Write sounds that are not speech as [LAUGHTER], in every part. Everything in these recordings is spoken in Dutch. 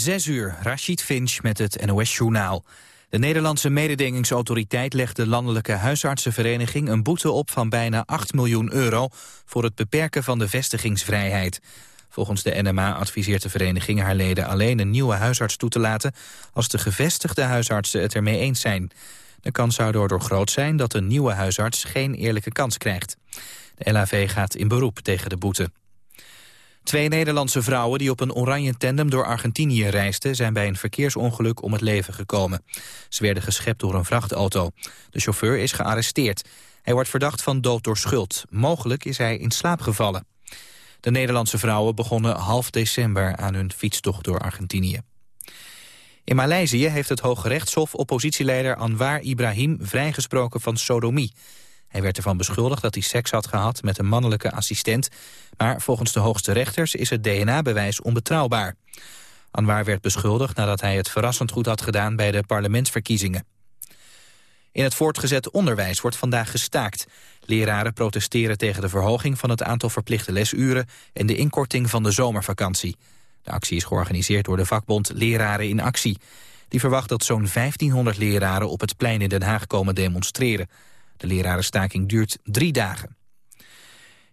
Zes uur, Rashid Finch met het NOS-journaal. De Nederlandse mededingingsautoriteit legt de Landelijke Huisartsenvereniging een boete op van bijna 8 miljoen euro voor het beperken van de vestigingsvrijheid. Volgens de NMA adviseert de vereniging haar leden alleen een nieuwe huisarts toe te laten als de gevestigde huisartsen het ermee eens zijn. De kans zou daardoor groot zijn dat een nieuwe huisarts geen eerlijke kans krijgt. De LAV gaat in beroep tegen de boete. Twee Nederlandse vrouwen die op een oranje tandem door Argentinië reisden... zijn bij een verkeersongeluk om het leven gekomen. Ze werden geschept door een vrachtauto. De chauffeur is gearresteerd. Hij wordt verdacht van dood door schuld. Mogelijk is hij in slaap gevallen. De Nederlandse vrouwen begonnen half december aan hun fietstocht door Argentinië. In Maleisië heeft het Hoge Rechtshof oppositieleider Anwar Ibrahim vrijgesproken van sodomie. Hij werd ervan beschuldigd dat hij seks had gehad met een mannelijke assistent... maar volgens de hoogste rechters is het DNA-bewijs onbetrouwbaar. Anwar werd beschuldigd nadat hij het verrassend goed had gedaan bij de parlementsverkiezingen. In het voortgezet onderwijs wordt vandaag gestaakt. Leraren protesteren tegen de verhoging van het aantal verplichte lesuren... en de inkorting van de zomervakantie. De actie is georganiseerd door de vakbond Leraren in Actie. Die verwacht dat zo'n 1500 leraren op het plein in Den Haag komen demonstreren. De lerarenstaking duurt drie dagen.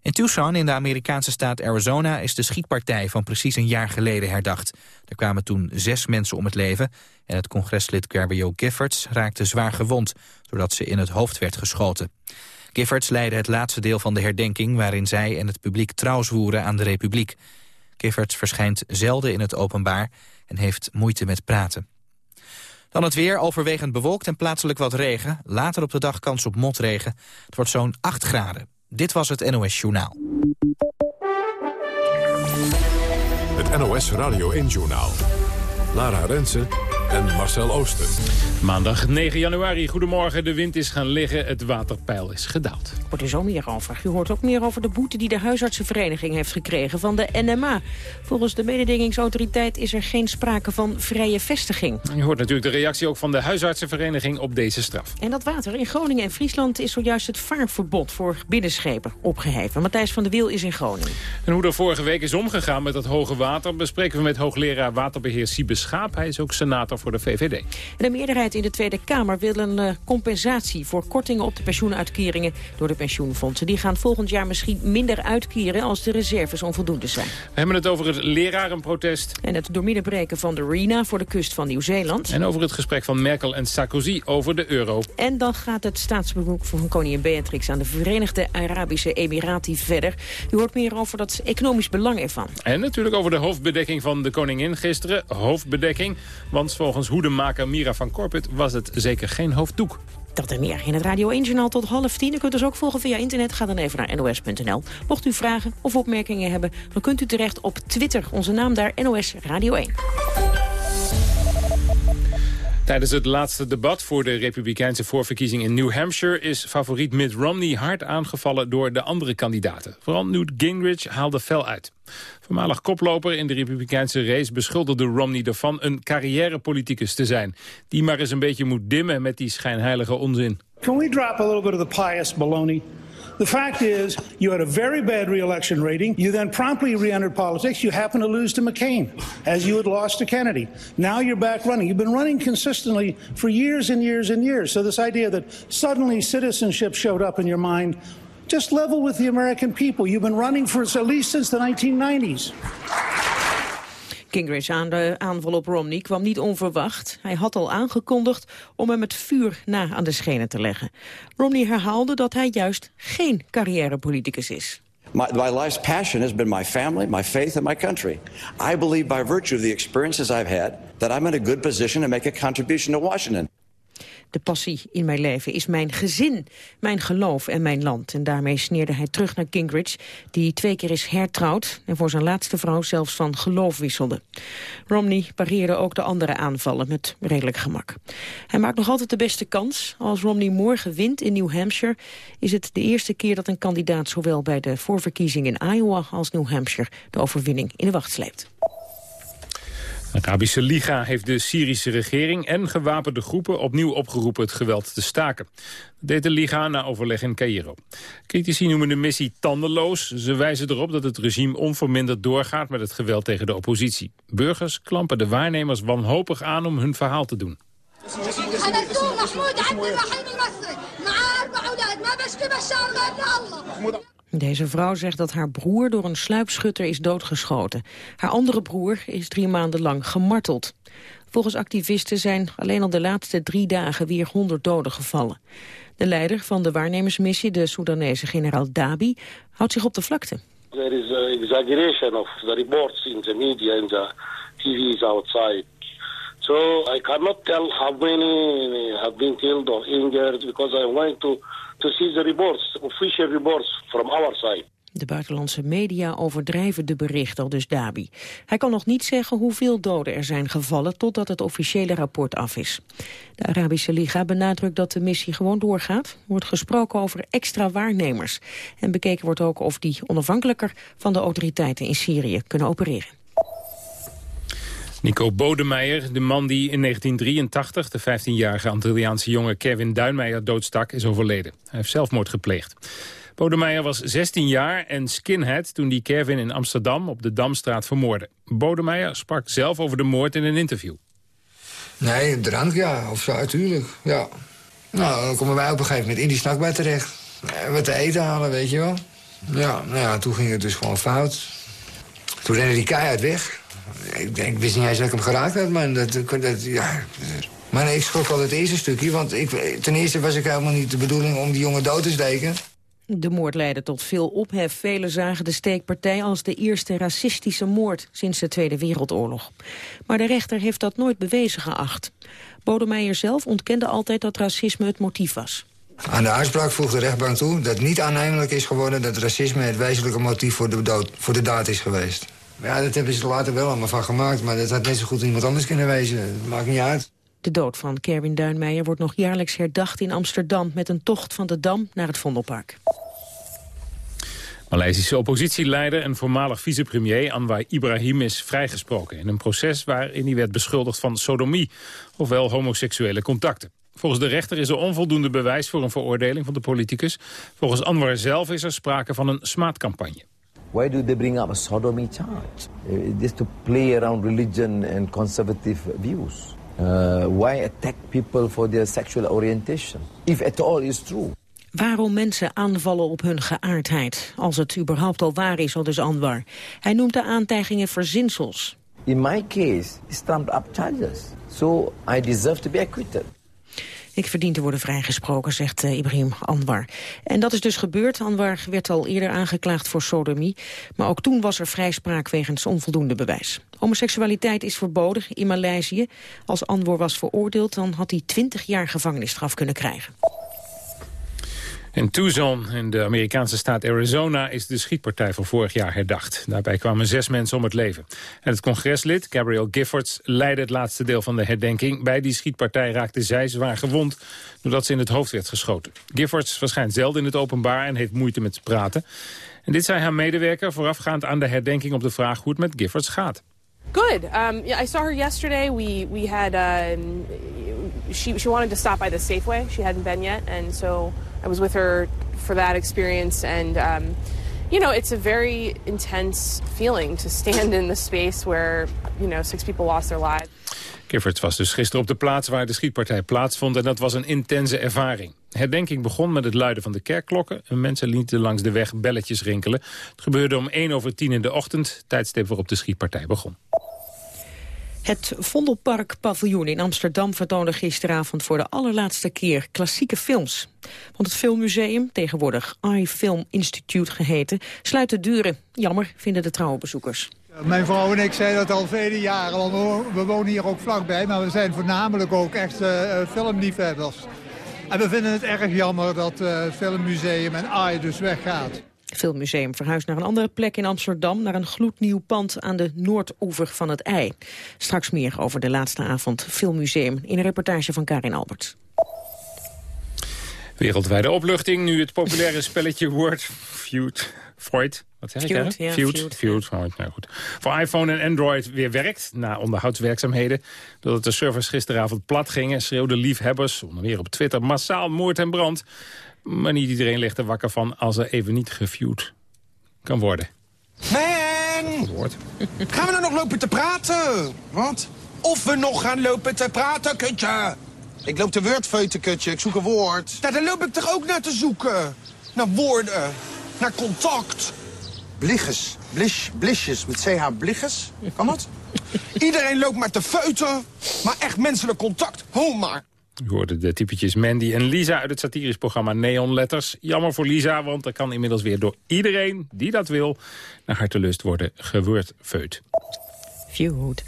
In Tucson, in de Amerikaanse staat Arizona, is de schietpartij van precies een jaar geleden herdacht. Er kwamen toen zes mensen om het leven en het congreslid Gabrielle Giffords raakte zwaar gewond, doordat ze in het hoofd werd geschoten. Giffords leidde het laatste deel van de herdenking waarin zij en het publiek trouw zwoeren aan de republiek. Giffords verschijnt zelden in het openbaar en heeft moeite met praten. Dan het weer, overwegend bewolkt en plaatselijk wat regen. Later op de dag kans op motregen. Het wordt zo'n 8 graden. Dit was het NOS Journaal. Het NOS Radio 1 Journaal. Lara Rensen en Marcel Ooster. Maandag 9 januari, goedemorgen. De wind is gaan liggen, het waterpeil is gedaald. Wordt er zo meer over. U hoort ook meer over de boete die de huisartsenvereniging heeft gekregen van de NMA. Volgens de mededingingsautoriteit is er geen sprake van vrije vestiging. Je hoort natuurlijk de reactie ook van de huisartsenvereniging op deze straf. En dat water in Groningen en Friesland is zojuist het vaarverbod voor binnenschepen opgeheven. Matthijs van der Wiel is in Groningen. En hoe er vorige week is omgegaan met dat hoge water... bespreken we met hoogleraar waterbeheer Siebe Schaap. Hij is ook senator voor de VVD. De meerderheid in de Tweede Kamer wil een uh, compensatie voor kortingen op de pensioenuitkeringen door de pensioenfondsen. Die gaan volgend jaar misschien minder uitkeren als de reserves onvoldoende zijn. We hebben het over het lerarenprotest. En het doormiddenbreken van de RINA voor de kust van Nieuw-Zeeland. En over het gesprek van Merkel en Sarkozy over de euro. En dan gaat het staatsbezoek van koningin Beatrix aan de Verenigde Arabische Emiraten verder. U hoort meer over dat economisch belang ervan. En natuurlijk over de hoofdbedekking van de koningin gisteren. Hoofdbedekking, want volgens hoedemaker Mira van Korput was het zeker geen hoofddoek. Dat en meer in het Radio 1-journaal tot half tien. U kunt ons ook volgen via internet. Ga dan even naar nos.nl. Mocht u vragen of opmerkingen hebben, dan kunt u terecht op Twitter. Onze naam daar, NOS Radio 1. Tijdens het laatste debat voor de republikeinse voorverkiezing in New Hampshire... is favoriet Mitt Romney hard aangevallen door de andere kandidaten. Vooral Newt Gingrich haalde fel uit. Voormalig koploper in de republikeinse race beschuldigde Romney ervan... een carrièrepoliticus te zijn, die maar eens een beetje moet dimmen met die schijnheilige onzin. Can we drop a little bit of the pious baloney? The fact is, you had a very bad reelection rating. You then promptly re entered politics. You happen to lose to McCain, as you had lost to Kennedy. Now you're back running. You've been running consistently for years and years and years. So, this idea that suddenly citizenship showed up in your mind, just level with the American people. You've been running for at least since the 1990s. Gingrich aan de aanval op Romney kwam niet onverwacht. Hij had al aangekondigd om hem het vuur na aan de schenen te leggen. Romney herhaalde dat hij juist geen carrièrepoliticus is. My, my, life's passion has been my family, my faith, and my country. I believe by virtue of the experiences I've had that I'm in a good position to make a contribution to Washington. De passie in mijn leven is mijn gezin, mijn geloof en mijn land. En daarmee sneerde hij terug naar Gingrich, die twee keer is hertrouwd... en voor zijn laatste vrouw zelfs van geloof wisselde. Romney pareerde ook de andere aanvallen met redelijk gemak. Hij maakt nog altijd de beste kans. Als Romney morgen wint in New Hampshire... is het de eerste keer dat een kandidaat zowel bij de voorverkiezing in Iowa als New Hampshire... de overwinning in de wacht sleept. De Arabische Liga heeft de Syrische regering en gewapende groepen opnieuw opgeroepen het geweld te staken. Dat deed de Liga na overleg in Cairo. Critici noemen de missie tandeloos. Ze wijzen erop dat het regime onverminderd doorgaat met het geweld tegen de oppositie. Burgers klampen de waarnemers wanhopig aan om hun verhaal te doen. Deze vrouw zegt dat haar broer door een sluipschutter is doodgeschoten. Haar andere broer is drie maanden lang gemarteld. Volgens activisten zijn alleen al de laatste drie dagen weer honderd doden gevallen. De leider van de waarnemersmissie, de Soedanese generaal Dabi, houdt zich op de vlakte. There is a exaggeration of the reports in the media and the TVs outside. So I cannot tell how many have been killed or injured because I want to to see the reports, official reports from our side. De buitenlandse media overdrijven de berichten, al dus Dabi. Hij kan nog niet zeggen hoeveel doden er zijn gevallen totdat het officiële rapport af is. De Arabische Liga benadrukt dat de missie gewoon doorgaat. Er wordt gesproken over extra waarnemers. En bekeken wordt ook of die onafhankelijker van de autoriteiten in Syrië kunnen opereren. Nico Bodemeijer, de man die in 1983 de 15-jarige Antilliaanse jongen Kevin Duinmeijer doodstak, is overleden. Hij heeft zelfmoord gepleegd. Bodemeijer was 16 jaar en skinhead toen die Kevin in Amsterdam op de Damstraat vermoordde. Bodemeijer sprak zelf over de moord in een interview. Nee, drank ja, of zo, natuurlijk. Ja. Nou, dan komen wij op een gegeven moment in die snackbar terecht. Wat te eten halen, weet je wel. Ja, nou ja, toen ging het dus gewoon fout. Toen rende die keihard weg. Ik, denk, ik wist niet eens dat ik hem geraakt had, man. Dat, dat, ja. Maar ik schrok al het eerste stukje, want ik, ten eerste was ik helemaal niet de bedoeling om die jongen dood te steken. De moord leidde tot veel ophef. Velen zagen de steekpartij als de eerste racistische moord sinds de Tweede Wereldoorlog. Maar de rechter heeft dat nooit bewezen geacht. Bodemeijer zelf ontkende altijd dat racisme het motief was. Aan de uitspraak voegt de rechtbank toe dat niet aannemelijk is geworden... dat racisme het wezenlijke motief voor de, dood, voor de daad is geweest. Ja, dat hebben ze later wel allemaal van gemaakt... maar dat had net zo goed iemand anders kunnen wezen. Dat maakt niet uit. De dood van Kerwin Duinmeijer wordt nog jaarlijks herdacht in Amsterdam... met een tocht van de Dam naar het Vondelpark. Maleisische oppositieleider en voormalig vicepremier Anwar Ibrahim is vrijgesproken... in een proces waarin hij werd beschuldigd van sodomie, ofwel homoseksuele contacten. Volgens de rechter is er onvoldoende bewijs voor een veroordeling van de politicus. Volgens Anwar zelf is er sprake van een smaadcampagne. Why do they bring up a sodomy charge? Uh, just to play around religion and conservative views. Uh, why attack people for their sexual orientation? If at all is true. Waarom mensen aanvallen op hun geaardheid, als het überhaupt al waar is, al dus Anwar. Hij noemt de aantijgingen verzinsels. In my case, trumped up charges. So I deserve to be acquitted. Ik verdien te worden vrijgesproken, zegt uh, Ibrahim Anwar. En dat is dus gebeurd. Anwar werd al eerder aangeklaagd voor sodomie. Maar ook toen was er vrijspraak wegens onvoldoende bewijs. Homoseksualiteit is verboden in Maleisië. Als Anwar was veroordeeld, dan had hij 20 jaar gevangenisstraf kunnen krijgen. In Tucson, in de Amerikaanse staat Arizona, is de schietpartij van vorig jaar herdacht. Daarbij kwamen zes mensen om het leven. En het congreslid, Gabrielle Giffords, leidde het laatste deel van de herdenking. Bij die schietpartij raakte zij zwaar gewond, doordat ze in het hoofd werd geschoten. Giffords verschijnt zelden in het openbaar en heeft moeite met praten. En dit zei haar medewerker voorafgaand aan de herdenking op de vraag hoe het met Giffords gaat. Good. Um, yeah, I saw her yesterday. We we had um, she she wanted to stop by the Safeway. She hadn't been yet, and so I was with her for that experience. And um, you know, it's a very intense feeling to stand in the space where you know six people lost their lives. Gifford was dus gisteren op de plaats waar de schietpartij plaatsvond... en dat was een intense ervaring. Herdenking begon met het luiden van de kerkklokken... en mensen lieten langs de weg belletjes rinkelen. Het gebeurde om 1 over 10 in de ochtend, tijdstip waarop de schietpartij begon. Het Vondelpark Paviljoen in Amsterdam vertoonde gisteravond voor de allerlaatste keer klassieke films. Want het Filmmuseum, tegenwoordig iFilm Institute geheten, sluit de deuren. Jammer, vinden de trouwe bezoekers. Mijn vrouw en ik zijn dat al vele jaren, want we wonen hier ook vlakbij. Maar we zijn voornamelijk ook echt uh, filmliefhebbers. En we vinden het erg jammer dat uh, Filmmuseum en AI dus weggaat. Filmmuseum verhuist naar een andere plek in Amsterdam... naar een gloednieuw pand aan de noordoever van het IJ. Straks meer over de laatste avond Filmmuseum... in een reportage van Karin Albert. Wereldwijde opluchting, nu het populaire spelletje [LAUGHS] Word Feud. Freud, wat zeg Feud, ik ja, Feud, Feud, Feud, nou goed. Voor iPhone en Android weer werkt, na onderhoudswerkzaamheden. Doordat de servers gisteravond plat gingen, schreeuwden liefhebbers, onder meer op Twitter, massaal moord en brand. Maar niet iedereen ligt er wakker van als er even niet geviewd kan worden. Man! Woord. [LAUGHS] Gaan we nou nog lopen te praten? Wat? Of we nog gaan lopen te praten, kutje? Ik loop te woordfeuten, kutje. Ik zoek een woord. Nou, daar loop ik toch ook naar te zoeken? Naar woorden. Naar contact. Bligges. Blish, blisjes. Met CH Bligges. Kan dat? [LAUGHS] Iedereen loopt maar te feuten. Maar echt menselijk contact. Ho maar. U hoorde de typetjes Mandy en Lisa uit het satirisch programma Neon Letters. Jammer voor Lisa, want er kan inmiddels weer door iedereen die dat wil... naar hartelust worden gewordfeut. Viewhoed.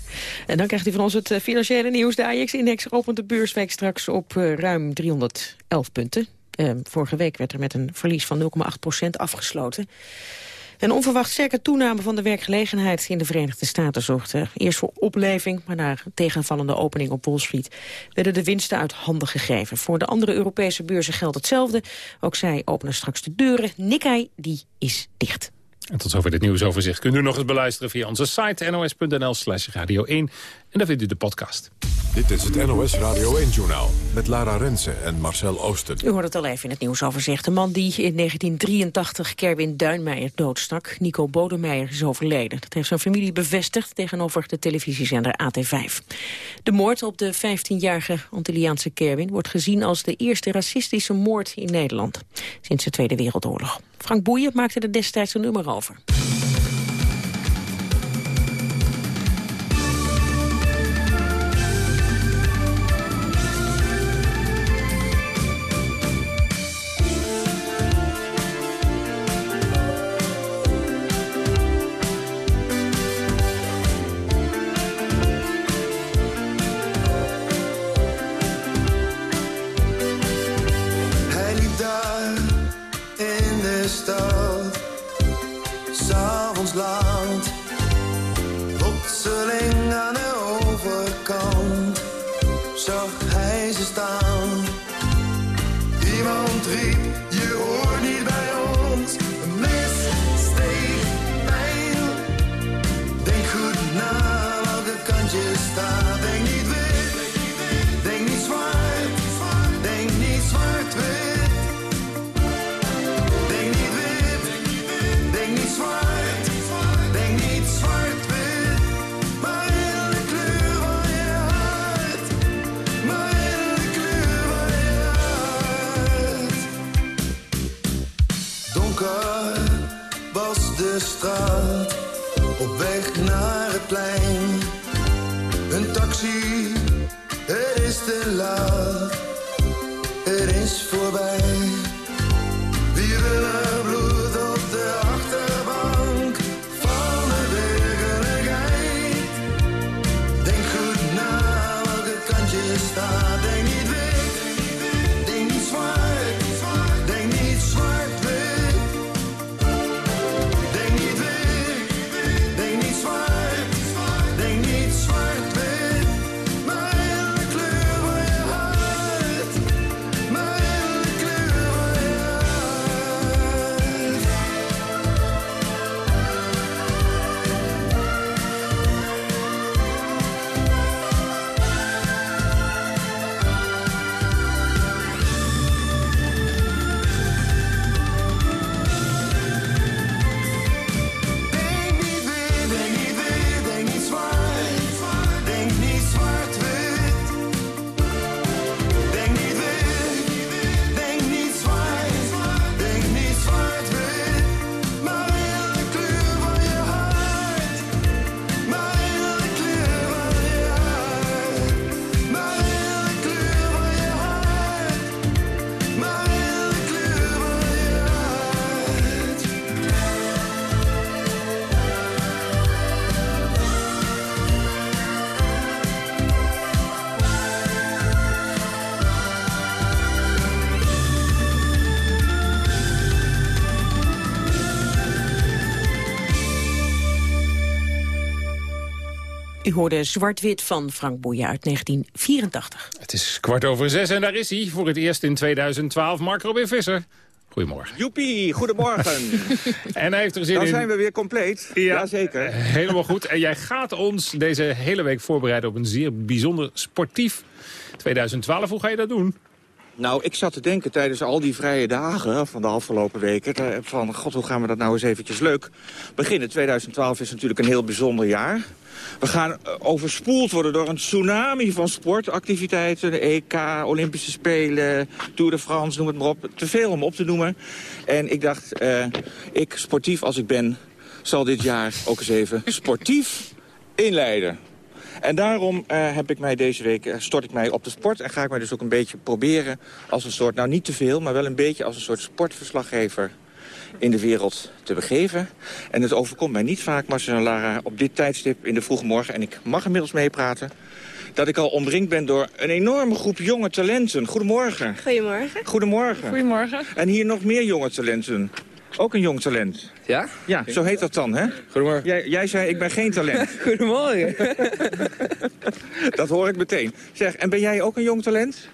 En dan krijgt u van ons het eh, financiële nieuws. De AX-index opent de beursweek straks op eh, ruim 311 punten. Eh, vorige week werd er met een verlies van 0,8% afgesloten. Een onverwacht sterke toename van de werkgelegenheid in de Verenigde Staten zorgde eerst voor opleving, maar na tegenvallende opening op Wall Street werden de winsten uit handen gegeven. Voor de andere Europese beurzen geldt hetzelfde. Ook zij openen straks de deuren. Nikkei, die is dicht. En tot zover dit nieuwsoverzicht kunt u nog eens beluisteren via onze site nos.nl slash radio 1. En daar vindt u de podcast. Dit is het NOS Radio 1-journaal met Lara Rensen en Marcel Oosten. U hoort het al even in het nieuwsoverzicht. De man die in 1983 Kerwin Duinmeijer doodstak, Nico Bodemeijer, is overleden. Dat heeft zijn familie bevestigd tegenover de televisiezender AT5. De moord op de 15-jarige Antilliaanse Kerwin wordt gezien als de eerste racistische moord in Nederland sinds de Tweede Wereldoorlog. Frank Boeien maakte er destijds een nummer over. U hoorde Zwart-Wit van Frank Boeien uit 1984. Het is kwart over zes en daar is hij voor het eerst in 2012. Mark Robin Visser. Goedemorgen. Joepie, goedemorgen. [LAUGHS] En hij heeft er zin Dan in. zijn we weer compleet. Ja. Jazeker. Helemaal goed. En jij gaat ons deze hele week voorbereiden op een zeer bijzonder sportief 2012. Hoe ga je dat doen? Nou, ik zat te denken tijdens al die vrije dagen van de afgelopen weken... eh, van, god, hoe gaan we dat nou eens eventjes leuk beginnen? 2012 is natuurlijk een heel bijzonder jaar. We gaan eh, overspoeld worden door een tsunami van sportactiviteiten. De EK, Olympische Spelen, Tour de France, noem het maar op. Te veel om op te noemen. En ik dacht, eh, ik, sportief als ik ben, zal dit jaar ook eens even sportief inleiden. En daarom eh, heb ik mij deze week, stort ik mij op de sport... en ga ik mij dus ook een beetje proberen als een soort... nou niet te veel, maar wel een beetje als een soort sportverslaggever in de wereld te begeven. En het overkomt mij niet vaak, Marcel en Lara, op dit tijdstip in de vroege morgen... en ik mag inmiddels meepraten, dat ik al omringd ben door een enorme groep jonge talenten. Goedemorgen. Goedemorgen. Goedemorgen. Goedemorgen. En hier nog meer jonge talenten. Ook een jong talent. Ja? Ja, zo heet dat dan, hè? Goedemorgen. Jij, jij zei, ik ben geen talent. [LAUGHS] Goedemorgen. [LAUGHS] dat hoor ik meteen. Zeg, en ben jij ook een jong talent?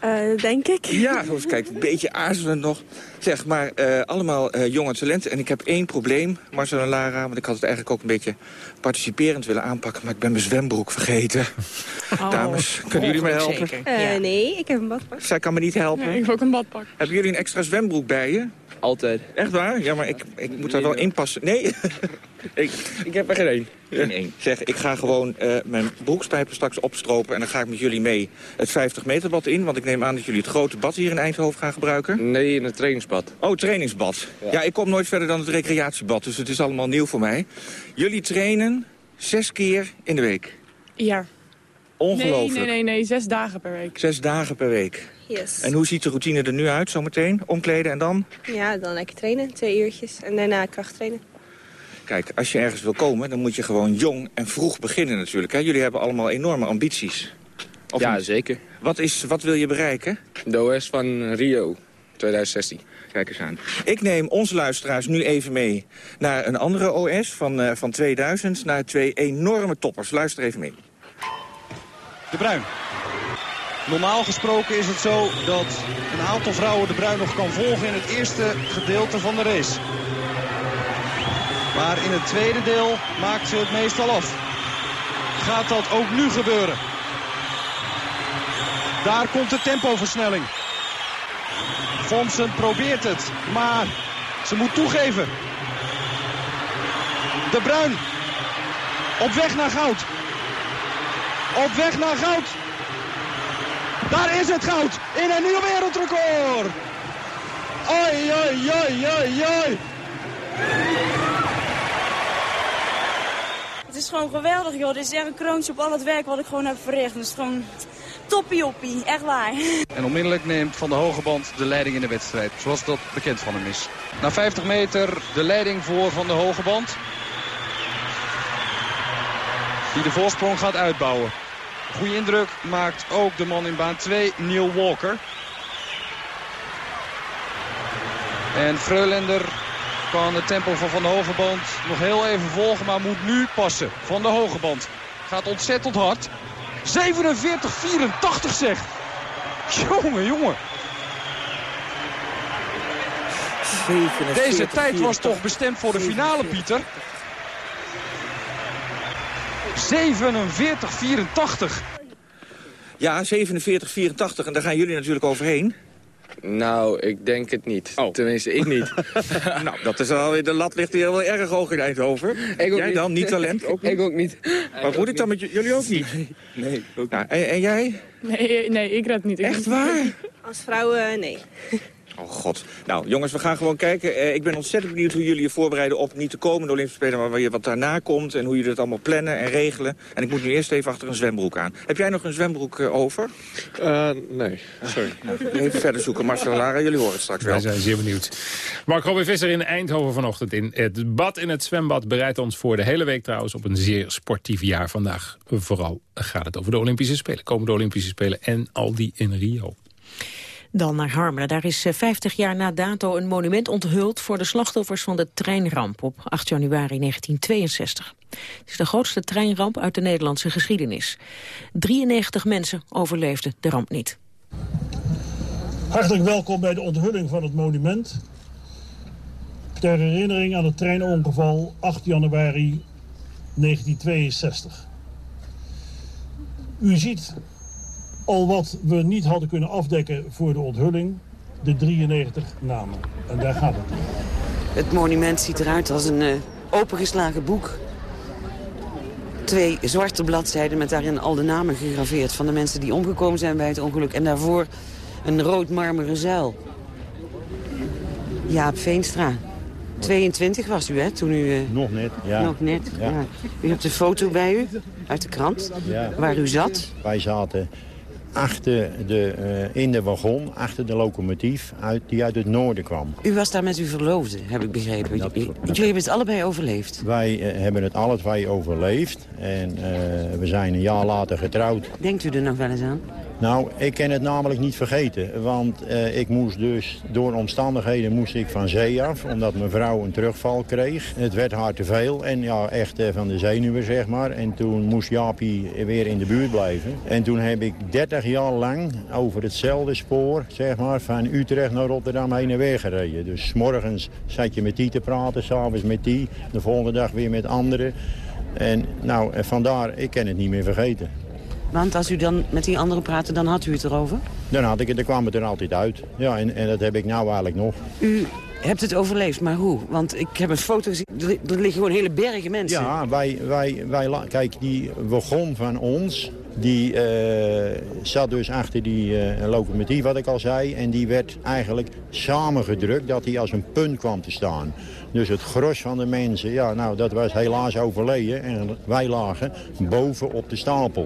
Eh, denk ik. Ja, zoals kijk, een beetje aarzelend nog. Zeg, maar eh, allemaal eh, jonge talenten. En ik heb één probleem, Marcel en Lara. Want ik had het eigenlijk ook een beetje participerend willen aanpakken. Maar ik ben mijn zwembroek vergeten. [LAUGHS] Dames, kunnen jullie mij helpen? Eh, Nee, ik heb een badpak. Zij kan me niet helpen. ik heb ook een badpak. Hebben jullie een extra zwembroek bij je? Altijd. Echt waar? Ja, maar ik, ik moet daar wel in passen. Nee? [LAUGHS] ik, Ik heb er geen één. één. Zeg, ik ga gewoon eh, mijn broekspijpen straks opstropen... en dan ga ik met jullie mee het 50 meter bad in. Want ik neem aan dat jullie het grote bad hier in Eindhoven gaan gebruiken. Nee, in het trainingsbad. Oh, trainingsbad. Ja. ik kom nooit verder dan het recreatiebad, dus het is allemaal nieuw voor mij. Jullie trainen zes keer in de week. Ja. Ongelooflijk. Nee, nee, nee, nee, zes dagen per week. Zes dagen per week. Yes. En hoe ziet de routine er nu uit zometeen? Omkleden en dan? Ja, dan lekker trainen, twee uurtjes. En daarna krachttrainen. Kijk, als je ergens wil komen, dan moet je gewoon jong en vroeg beginnen natuurlijk. Hè? Jullie hebben allemaal enorme ambities. Of Ja, niet? zeker. Wat, is, wat wil je bereiken? De OS van Rio 2016. Kijk eens aan. Ik neem onze luisteraars nu even mee naar een andere OS van, eh, van 2000. Naar twee enorme toppers. Luister even mee. De Bruin. Normaal gesproken is het zo dat een aantal vrouwen de Bruin nog kan volgen in het eerste gedeelte van de race. Maar in het tweede deel maakt ze het meestal af. Gaat dat ook nu gebeuren? Daar komt de tempoversnelling. Thompson probeert het, maar ze moet toegeven. De Bruin op weg naar goud. Op weg naar goud. Daar is het goud. In een nieuw wereldrecord. Oi, oi, oi, oi, oi. Het is gewoon geweldig, joh. Dit is echt een kroontje op al het werk wat ik gewoon heb verricht. Het is gewoon toppie echt waar. [LAUGHS] En onmiddellijk neemt Van de Hogeband de leiding in de wedstrijd. Zoals dat bekend van hem is. Na 50 meter de leiding voor Van de Hogeband. Die de voorsprong gaat uitbouwen. Goede indruk maakt ook de man in baan 2, Neil Walker. En Freulender kan het tempo van Van de Hogeband nog heel even volgen, maar moet nu passen. Van de Hogeband gaat ontzettend hard. 47-84 zeg. Jongen, jongen. Deze tijd was toch bestemd voor de finale, Pieter? 47-84. Ja, 47, 84. En daar gaan jullie natuurlijk overheen. Nou, ik denk het niet. Tenminste, ik niet. [LAUGHS] nou, dat is alweer, de lat ligt hier wel erg hoog in Eindhoven. Ik ook jij niet. dan, niet talent? [LAUGHS] Ook niet? Ik ook niet. Maar moet ik dan met jullie ook niet? Nee, ook Nou, en, en jij? Nee, nee, ik red niet. Ik Echt waar? Als vrouw, nee. Oh god. Nou, jongens, we gaan gewoon kijken. Eh, ik ben ontzettend benieuwd hoe jullie je voorbereiden op niet te komen de Olympische Spelen, maar wat daarna komt en hoe jullie het allemaal plannen en regelen. En ik moet nu eerst even achter een zwembroek aan. Heb jij nog een zwembroek eh, over? nee, sorry. Even verder zoeken. Marcel Lara, jullie horen het straks wel. Wij zijn zeer benieuwd. Mark Robin Visser in Eindhoven vanochtend in het bad in het zwembad... bereidt ons voor de hele week trouwens op een zeer sportief jaar vandaag. Vooral gaat het over de Olympische Spelen. Komende Olympische Spelen en al die in Rio. Dan naar Harmelen. Daar is eh, 50 jaar na dato een monument onthuld... voor de slachtoffers van de treinramp op 8 januari 1962. Het is de grootste treinramp uit de Nederlandse geschiedenis. 93 mensen overleefden de ramp niet. Hartelijk welkom bij de onthulling van het monument. Ter herinnering aan het treinongeval 8 januari 1962. U ziet al wat we niet hadden kunnen afdekken voor de onthulling. De 93 namen. En daar gaat het om. Het monument ziet eruit als een uh, opengeslagen boek. Twee zwarte bladzijden met daarin al de namen gegraveerd... van de mensen die omgekomen zijn bij het ongeluk. En daarvoor een rood marmeren zuil. Jaap Veenstra. 22 was u, hè, toen u... Uh, nog net, ja. Nog net, ja. ja. U hebt een foto bij u, uit de krant, ja. waar u zat. Wij zaten achter de, uh, in de wagon, achter de locomotief, uit, die uit het noorden kwam. U was daar met uw verloofde, heb ik begrepen. Dat, Jullie hebben het allebei overleefd? Wij uh, hebben het alle twee overleefd en uh, we zijn een jaar later getrouwd. Denkt u er nog wel eens aan? Nou, ik kan het namelijk niet vergeten. Want ik moest dus, door omstandigheden moest ik van zee af. Omdat mijn vrouw een terugval kreeg. Het werd haar te veel. En ja, echt van de zenuwen, zeg maar. En toen moest Jaapie weer in de buurt blijven. En toen heb ik 30 jaar lang over hetzelfde spoor, zeg maar, van Utrecht naar Rotterdam heen en weer gereden. Dus s morgens zat je met die te praten, s'avonds met die. De volgende dag weer met anderen. En nou, vandaar, ik kan het niet meer vergeten. Want als u dan met die anderen praatte, dan had u het erover? Dan, had ik het, dan kwam het er altijd uit. Ja, en, en dat heb ik nou eigenlijk nog. U hebt het overleefd, maar hoe? Want ik heb een foto gezien, er, liggen gewoon hele bergen mensen. Ja, wij, wij, wij, kijk, die wagon van ons, die uh, zat dus achter die uh, locomotief, wat ik al zei. En die werd eigenlijk samengedrukt, dat hij als een punt kwam te staan. Dus het gros van de mensen, ja, nou, dat was helaas overleden. En wij lagen boven op de stapel.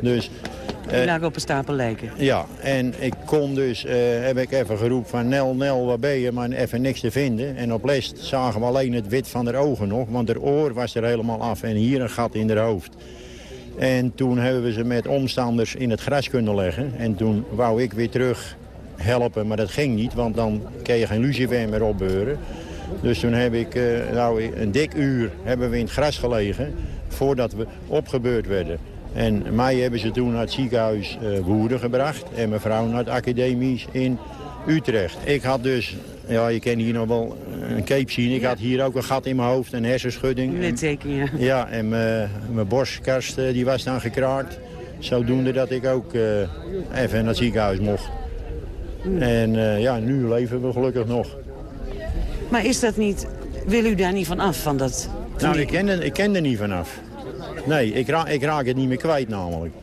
Dus... Uh, lagen op een stapel lijken. Ja, en ik kon dus, uh, heb ik even geroepen van Nel, Nel, waar ben je? Maar even niks te vinden. En op lest zagen we alleen het wit van haar ogen nog. Want haar oor was er helemaal af en hier een gat in haar hoofd. En toen hebben we ze met omstanders in het gras kunnen leggen. En toen wou ik weer terug helpen, maar dat ging niet. Want dan kan je geen lucifer meer opbeuren. Dus toen heb ik, uh, nou, een dik uur hebben we in het gras gelegen voordat we opgebeurd werden. En mij hebben ze toen naar het ziekenhuis uh, Woerden gebracht en mijn vrouw naar het academisch in Utrecht. Ik had dus, ja, je kan hier nog wel een cape zien. Ik ja. had hier ook een gat in mijn hoofd, een hersenschudding. Litteken, ja. Ja, en mijn borstkast uh, die was dan gekraakt. Zodoende dat ik ook uh, even naar het ziekenhuis mocht. Mm. En ja, nu leven we gelukkig nog. Maar is dat niet... Wil u daar niet van af, van dat... Nou, ik ken, er, ik ken er niet vanaf. Nee, ik, ra ik raak het niet meer kwijt namelijk.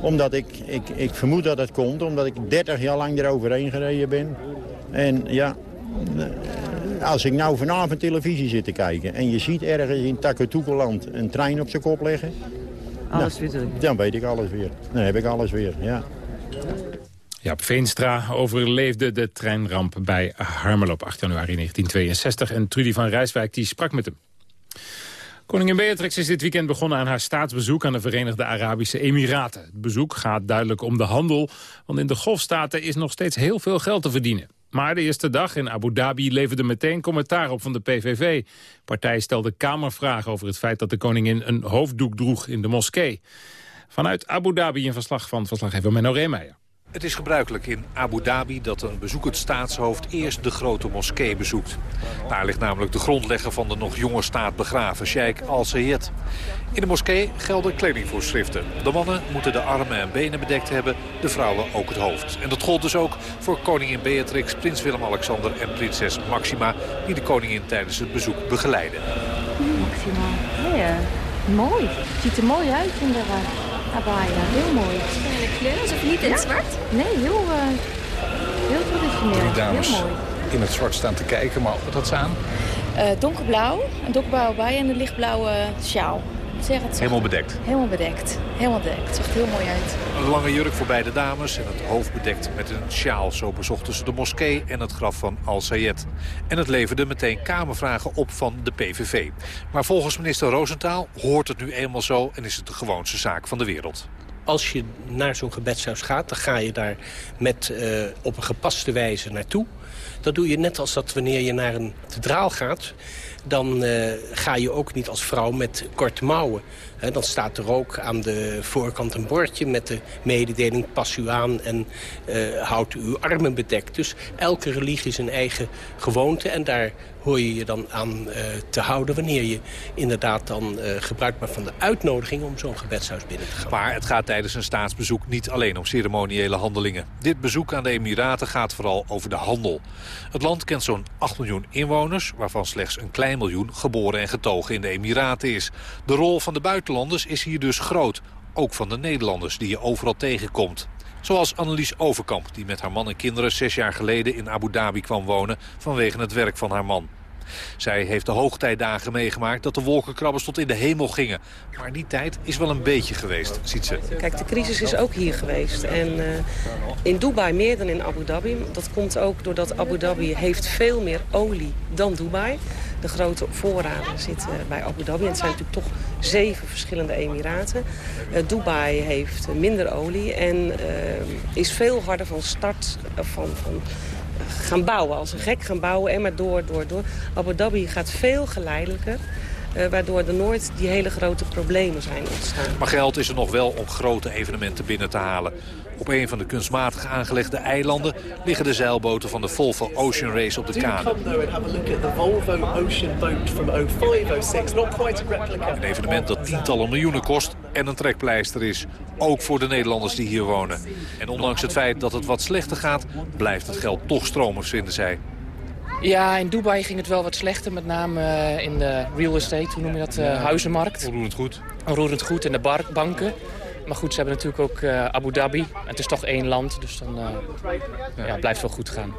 Omdat ik, ik, ik vermoed dat het komt, omdat ik 30 jaar lang eroverheen gereden ben. En ja, als ik nou vanavond televisie zit te kijken... en je ziet ergens in Takatukeland een trein op zijn kop leggen... Alles nou, weer Dan weet ik alles weer. Dan heb ik alles weer, ja. Jaap Veenstra overleefde de treinramp bij Harmelen op 8 januari 1962. En Trudy van Rijswijk die sprak met hem. Koningin Beatrix is dit weekend begonnen aan haar staatsbezoek aan de Verenigde Arabische Emiraten. Het bezoek gaat duidelijk om de handel, want in de golfstaten is nog steeds heel veel geld te verdienen. Maar de eerste dag in Abu Dhabi leverde meteen commentaar op van de PVV. De partij stelde kamervragen over het feit dat de koningin een hoofddoek droeg in de moskee. Vanuit Abu Dhabi een verslag van verslaggever Menno Reemeijer. Het is gebruikelijk in Abu Dhabi dat een bezoekend staatshoofd eerst de grote moskee bezoekt. Daar ligt namelijk de grondlegger van de nog jonge staat begraven, Sheikh al-Sayed. In de moskee gelden kledingvoorschriften. De mannen moeten de armen en benen bedekt hebben, de vrouwen ook het hoofd. En dat gold dus ook voor koningin Beatrix, prins Willem-Alexander en prinses Maxima... die de koningin tijdens het bezoek begeleiden. Maxima, mooi. Het ziet er mooi uit inderdaad. Abaya, heel mooi. Verschillende kleuren, alsof niet in het ja? zwart? Nee, heel, uh, heel traditioneel. Drie dames heel mooi. in het zwart staan te kijken, maar wat had ze aan? Uh, donkerblauw, een donkerblauwe bij en een lichtblauwe sjaal. Zeg het Helemaal bedekt? Helemaal bedekt. Helemaal bedekt. Het zag er heel mooi uit. Een lange jurk voor beide dames en het hoofd bedekt met een sjaal. Zo bezochten ze de moskee en het graf van Al-Sayed. En het leverde meteen kamervragen op van de PVV. Maar volgens minister Roosentaal hoort het nu eenmaal zo... en is het de gewoonste zaak van de wereld. als je naar zo'n gebedshuis gaat, dan ga je daar met, eh, op een gepaste wijze naartoe. Dat doe je net als dat wanneer je naar een kathedraal gaat dan uh, ga je ook niet als vrouw met korte mouwen. Dan staat er ook aan de voorkant een bordje met de mededeling... pas u aan en houd uw armen bedekt. Dus elke religie een eigen gewoonte en daar hoor je je dan aan uh, te houden... wanneer je inderdaad dan gebruik maakt van de uitnodiging om zo'n gebedshuis binnen te gaan. Maar het gaat tijdens een staatsbezoek niet alleen om ceremoniële handelingen. Dit bezoek aan de Emiraten gaat vooral over de handel. Het land kent zo'n 8 miljoen inwoners, waarvan slechts een klein miljoen geboren en getogen in de Emiraten is. De rol van de buitenlanders is hier dus groot. Ook van de Nederlanders die je overal tegenkomt. Zoals Annelies Overkamp, die met haar man en kinderen zes jaar geleden in Abu Dhabi kwam wonen vanwege het werk van haar man. Zij heeft de hoogtijdagen meegemaakt dat de wolkenkrabbers tot in de hemel gingen. Maar die tijd is wel een beetje geweest, ziet ze. Kijk, de crisis is ook hier geweest. En uh, in Dubai meer dan in Abu Dhabi. Dat komt ook doordat Abu Dhabi heeft veel meer olie dan Dubai. De grote voorraden zitten bij Abu Dhabi. En het zijn natuurlijk toch zeven verschillende emiraten. Uh, Dubai heeft minder olie en uh, is veel harder van start van, van gaan bouwen. Als een gek gaan bouwen en maar door, door, door. Abu Dhabi gaat veel geleidelijker. Uh, waardoor er nooit die hele grote problemen zijn ontstaan. Maar geld is er nog wel om grote evenementen binnen te halen. Op een van de kunstmatig aangelegde eilanden liggen de zeilboten van de Volvo Ocean Race op de kade. Een evenement dat tientallen miljoenen kost en een trekpleister is. Ook voor de Nederlanders die hier wonen. En ondanks het feit dat het wat slechter gaat, blijft het geld toch stromers, vinden zij. Ja, in Dubai ging het wel wat slechter, met name uh, in de real estate, hoe noem je dat, ja, huizenmarkt. Roerend goed. Roerend goed in de banken. Maar goed, ze hebben natuurlijk ook uh, Abu Dhabi. Het is toch één land, dus dan uh, ja, blijft het wel goed gaan.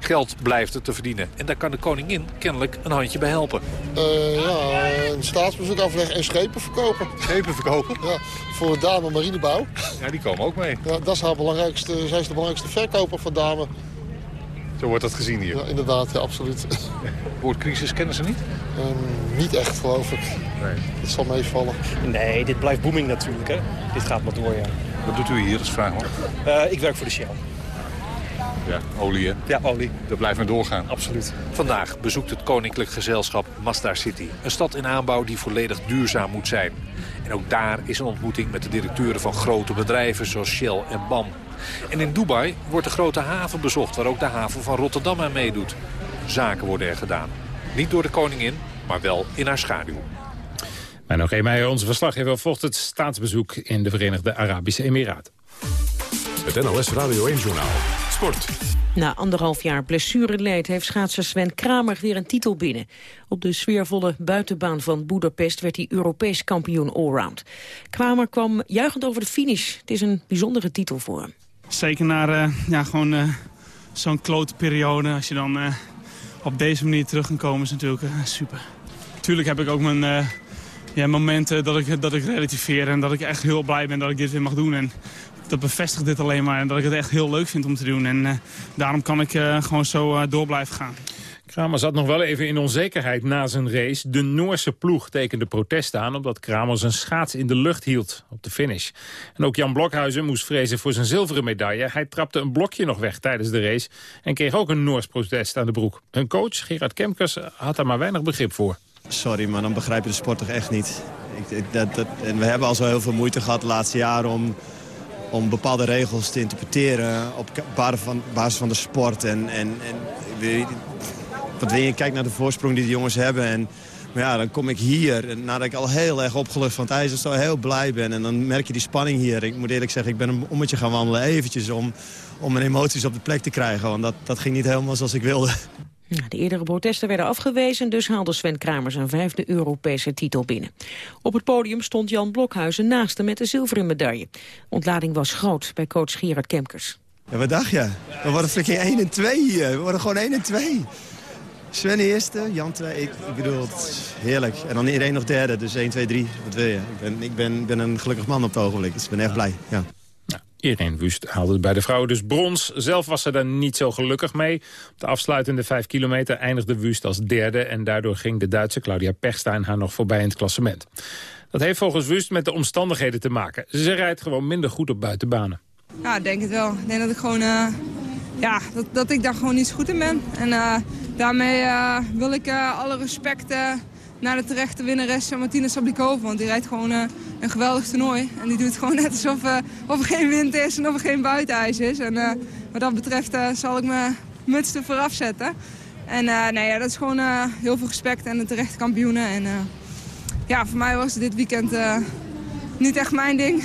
Geld blijft er te verdienen. En daar kan de koningin kennelijk een handje bij helpen. Uh, ja, een staatsbezoek afleggen en schepen verkopen. Schepen verkopen? Ja, voor de dame marinebouw. Ja, die komen ook mee. Ja, dat is haar belangrijkste, zij is de belangrijkste verkoper van dame. Zo wordt dat gezien hier? Ja, inderdaad, ja, absoluut. [LAUGHS] Woord crisis kennen ze niet? Um, niet echt, geloof ik. Nee. Het zal meevallen. Nee, dit blijft booming natuurlijk, hè. Dit gaat maar door, ja. Wat doet u hier, dat is vraag hoor? Uh, ik werk voor de Shell. Ja, olie hè? Ja, olie. Dat blijft maar doorgaan. Absoluut. Vandaag bezoekt het koninklijk gezelschap Masdar City. Een stad in aanbouw die volledig duurzaam moet zijn. En ook daar is een ontmoeting met de directeuren van grote bedrijven zoals Shell en BAM. En in Dubai wordt de grote haven bezocht, waar ook de haven van Rotterdam aan meedoet. Zaken worden er gedaan. Niet door de koningin, maar wel in haar schaduw. Maar nog eenmaal onze verslaggever volgt het staatsbezoek in de Verenigde Arabische Emiraten. Het NOS Radio 1-journaal. Sport. Na anderhalf jaar blessureleed heeft schaatser Sven Kramer weer een titel binnen. Op de sfeervolle buitenbaan van Budapest werd hij Europees kampioen allround. Kramer kwam juichend over de finish. Het is een bijzondere titel voor hem. Zeker na uh, ja, gewoon uh, zo'n klote periode. Als je dan uh, op deze manier terug kan komen is natuurlijk super. Tuurlijk heb ik ook mijn ja, momenten dat ik, dat ik relativeer en dat ik echt heel blij ben dat ik dit weer mag doen. En dat bevestigt dit alleen maar en dat ik het echt heel leuk vind om te doen. En daarom kan ik gewoon zo door blijven gaan. Kramer zat nog wel even in onzekerheid na zijn race. De Noorse ploeg tekende protest aan... omdat Kramer zijn schaats in de lucht hield op de finish. En ook Jan Blokhuizen moest vrezen voor zijn zilveren medaille. Hij trapte een blokje nog weg tijdens de race... en kreeg ook een Noors protest aan de broek. Hun coach, Gerard Kemkers, had daar maar weinig begrip voor. Sorry, maar dan begrijp je de sport toch echt niet. Ik, dat, dat, en we hebben al zo heel veel moeite gehad de laatste jaren... om om bepaalde regels te interpreteren op basis van, basis van de sport. En, en, en wil je, kijk naar de voorsprong die de jongens hebben. En, maar ja, dan kom ik hier, nadat ik al heel erg opgelucht van het ijs zo heel blij ben. En dan merk je die spanning hier. Ik moet eerlijk zeggen, ik ben een ommetje gaan wandelen eventjes om, om mijn emoties op de plek te krijgen. Want dat, dat ging niet helemaal zoals ik wilde. De eerdere protesten werden afgewezen, dus haalde Sven Kramer zijn vijfde Europese titel binnen. Op het podium stond Jan Blokhuizen naast hem met de zilveren medaille. Ontlading was groot bij coach Gerard Kemkers. Ja, wat dacht je? We worden freaking 1 en 2 hier. We worden gewoon 1 en 2. Sven eerste, Jan 2. Ik, ik, bedoel, het heerlijk. En dan iedereen nog derde, dus 1, 2, 3. Wat wil je? Ik ben, ik ben, ben een gelukkig man op het ogenblik, dus ik ben echt blij. Ja. Irene Wust haalde bij de vrouwen dus brons. Zelf was ze daar niet zo gelukkig mee. Op de afsluitende vijf kilometer eindigde Wust als derde... en daardoor ging de Duitse Claudia Pechstein haar nog voorbij in het klassement. Dat heeft volgens Wust met de omstandigheden te maken. Ze rijdt gewoon minder goed op buitenbanen. Ja, ik denk het wel. Ik denk dat ik gewoon... Uh, ja, dat, dat ik daar gewoon niet zo goed in ben. En uh, daarmee uh, wil ik alle respect naar de terechte winnares Martina Sablikova. Want die rijdt gewoon een geweldig toernooi. En die doet gewoon net alsof of er geen wind is en of er geen buitenijs is. En wat dat betreft zal ik mijn muts vooraf zetten. En nee, ja, dat is gewoon heel veel respect en de terechte kampioenen. En ja, voor mij was dit weekend niet echt mijn ding.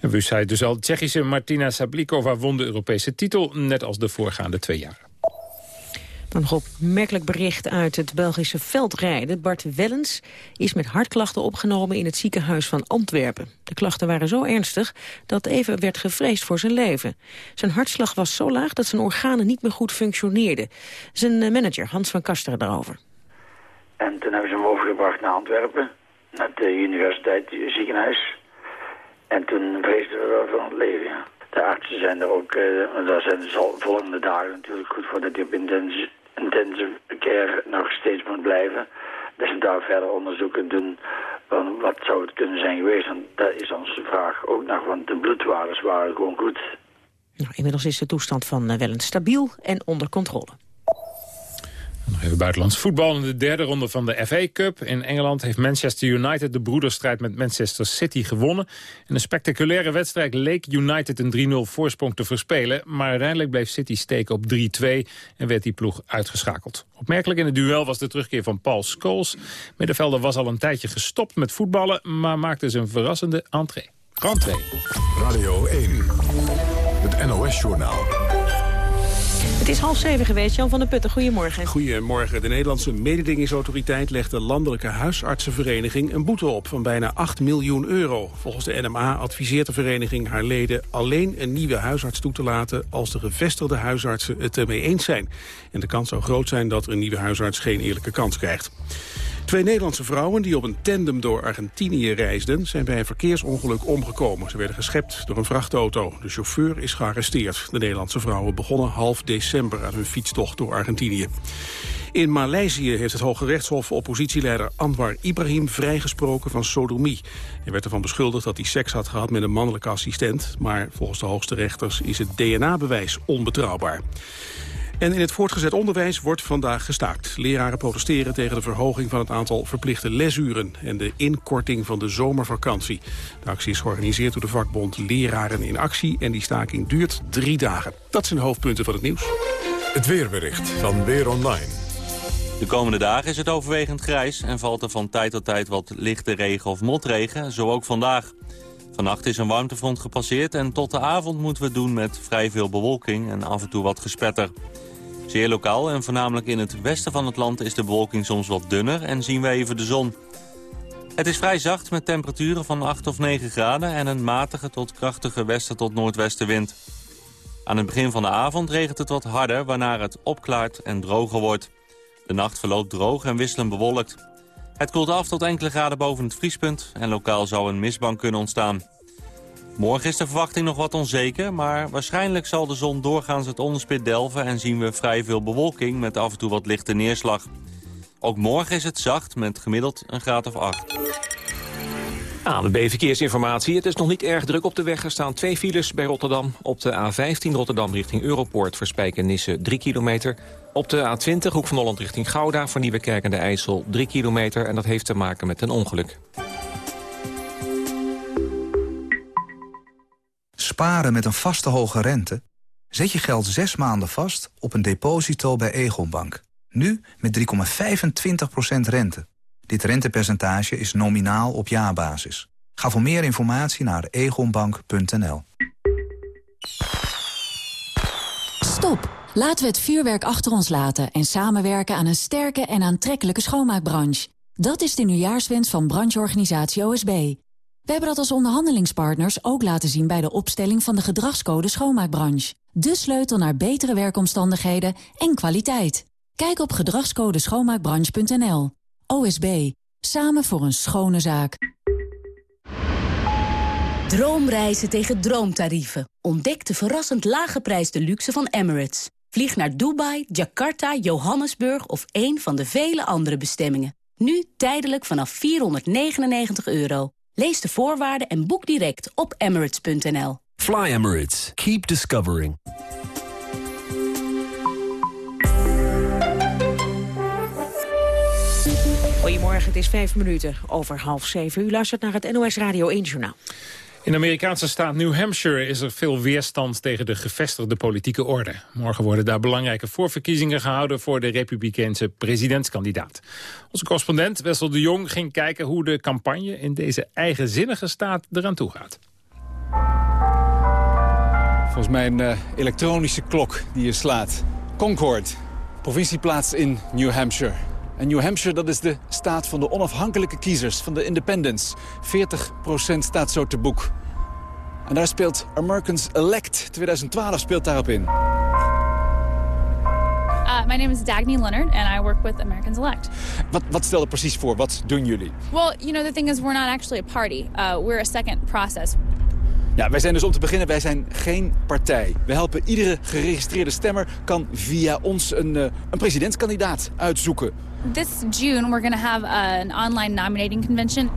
En zei dus al, Tsjechische Martina Sablikova won de Europese titel... net als de voorgaande twee jaren. Nog opmerkelijk bericht uit het Belgische veldrijden. Bart Wellens is met hartklachten opgenomen in het ziekenhuis van Antwerpen. De klachten waren zo ernstig dat even werd gevreesd voor zijn leven. Zijn hartslag was zo laag dat zijn organen niet meer goed functioneerden. Zijn eh, manager Hans van Kasteren daarover. En toen hebben ze hem overgebracht naar Antwerpen, naar het universiteit ziekenhuis. En toen vreesden we wel van het leven. De artsen zijn er ook, uh, daar zijn de volgende dagen natuurlijk goed voor dat hij op intensive, intensive care nog steeds moet blijven. Dus daar verder onderzoeken doen van wat zou het kunnen zijn geweest. En dat is onze vraag ook nog, want de bloedwaardes waren gewoon goed. Nou, inmiddels is de toestand van uh, wel een stabiel en onder controle. Nog even buitenlands voetbal. In de derde ronde van de FA Cup in Engeland heeft Manchester United de broederstrijd met Manchester City gewonnen. In een spectaculaire wedstrijd leek United een 3-0 voorsprong te verspelen. Maar uiteindelijk bleef City steken op 3-2 en werd die ploeg uitgeschakeld. Opmerkelijk in het duel was de terugkeer van Paul Scholes. Middenvelder was al een tijdje gestopt met voetballen, maar maakte zijn verrassende entree. Rentree. Radio 1, het NOS-journaal. Het is half zeven geweest, Jan van der Putten. Goedemorgen. Goedemorgen. De Nederlandse mededingingsautoriteit legt de Landelijke Huisartsenvereniging een boete op van bijna 8 miljoen euro. Volgens de NMA adviseert de vereniging haar leden alleen een nieuwe huisarts toe te laten als de gevestigde huisartsen het ermee eens zijn. En de kans zou groot zijn dat een nieuwe huisarts geen eerlijke kans krijgt. Twee Nederlandse vrouwen die op een tandem door Argentinië reisden... zijn bij een verkeersongeluk omgekomen. Ze werden geschept door een vrachtauto. De chauffeur is gearresteerd. De Nederlandse vrouwen begonnen half december aan hun fietstocht door Argentinië. In Maleisië heeft het Hoge Rechtshof oppositieleider Anwar Ibrahim vrijgesproken van sodomie. Hij werd ervan beschuldigd dat hij seks had gehad met een mannelijke assistent. Maar volgens de hoogste rechters is het DNA-bewijs onbetrouwbaar. En in het voortgezet onderwijs wordt vandaag gestaakt. Leraren protesteren tegen de verhoging van het aantal verplichte lesuren... en de inkorting van de zomervakantie. De actie is georganiseerd door de vakbond Leraren in Actie... en die staking duurt drie dagen. Dat zijn de hoofdpunten van het nieuws. Het weerbericht van Weer Online. De komende dagen is het overwegend grijs en valt er van tijd tot tijd wat lichte regen of motregen, zo ook vandaag. Vannacht is een warmtefront gepasseerd en tot de avond moeten we doen met vrij veel bewolking en af en toe wat gespetter. Zeer lokaal en voornamelijk in het westen van het land is de bewolking soms wat dunner en zien we even de zon. Het is vrij zacht met temperaturen van 8 of 9 graden en een matige tot krachtige westen tot noordwestenwind. Aan het begin van de avond regent het wat harder, waarna het opklaart en droger wordt. De nacht verloopt droog en wisselend bewolkt. Het koelt af tot enkele graden boven het vriespunt en lokaal zou een mistbank kunnen ontstaan. Morgen is de verwachting nog wat onzeker, maar waarschijnlijk zal de zon doorgaans het onderspit delven... en zien we vrij veel bewolking met af en toe wat lichte neerslag. Ook morgen is het zacht met gemiddeld een graad of 8. Aan de B-verkeersinformatie. Het is nog niet erg druk op de weg. Er staan twee files bij Rotterdam. Op de A15 Rotterdam richting Europoort voor Spijkenisse 3 kilometer. Op de A20 Hoek van Holland richting Gouda voor Nieuwekerk en de IJssel 3 kilometer. En dat heeft te maken met een ongeluk. Sparen met een vaste hoge rente? Zet je geld zes maanden vast op een deposito bij Egonbank. Nu met 3,25% rente. Dit rentepercentage is nominaal op jaarbasis. Ga voor meer informatie naar egonbank.nl. Stop! Laten we het vuurwerk achter ons laten... en samenwerken aan een sterke en aantrekkelijke schoonmaakbranche. Dat is de nieuwjaarswens van brancheorganisatie OSB. We hebben dat als onderhandelingspartners ook laten zien... bij de opstelling van de gedragscode schoonmaakbranche. De sleutel naar betere werkomstandigheden en kwaliteit. Kijk op gedragscodeschoonmaakbranche.nl. OSB. Samen voor een schone zaak. Droomreizen tegen droomtarieven. Ontdek de verrassend lage prijs de luxe van Emirates. Vlieg naar Dubai, Jakarta, Johannesburg of een van de vele andere bestemmingen. Nu tijdelijk vanaf 499 euro. Lees de voorwaarden en boek direct op emirates.nl. Fly Emirates. Keep discovering. Goedemorgen, het is vijf minuten over half zeven. U luistert naar het NOS Radio 1 Journaal. In de Amerikaanse staat New Hampshire is er veel weerstand tegen de gevestigde politieke orde. Morgen worden daar belangrijke voorverkiezingen gehouden voor de republikeinse presidentskandidaat. Onze correspondent Wessel de Jong ging kijken hoe de campagne in deze eigenzinnige staat eraan toe gaat. Volgens mij een uh, elektronische klok die je slaat. Concord, provincieplaats in New Hampshire. En New Hampshire, dat is de staat van de onafhankelijke kiezers, van de independents. 40% staat zo te boek. En daar speelt Americans Elect 2012 speelt daarop in. Uh, my name is Dagny Leonard and I work with Americans Elect. Wat, wat stel er precies voor? Wat doen jullie? Well, you know, the thing is we're not actually a party. Uh, we're a second process. Ja, wij zijn dus om te beginnen, wij zijn geen partij. We helpen iedere geregistreerde stemmer kan via ons een, uh, een presidentskandidaat uitzoeken. This June we're going to have an online nominating convention.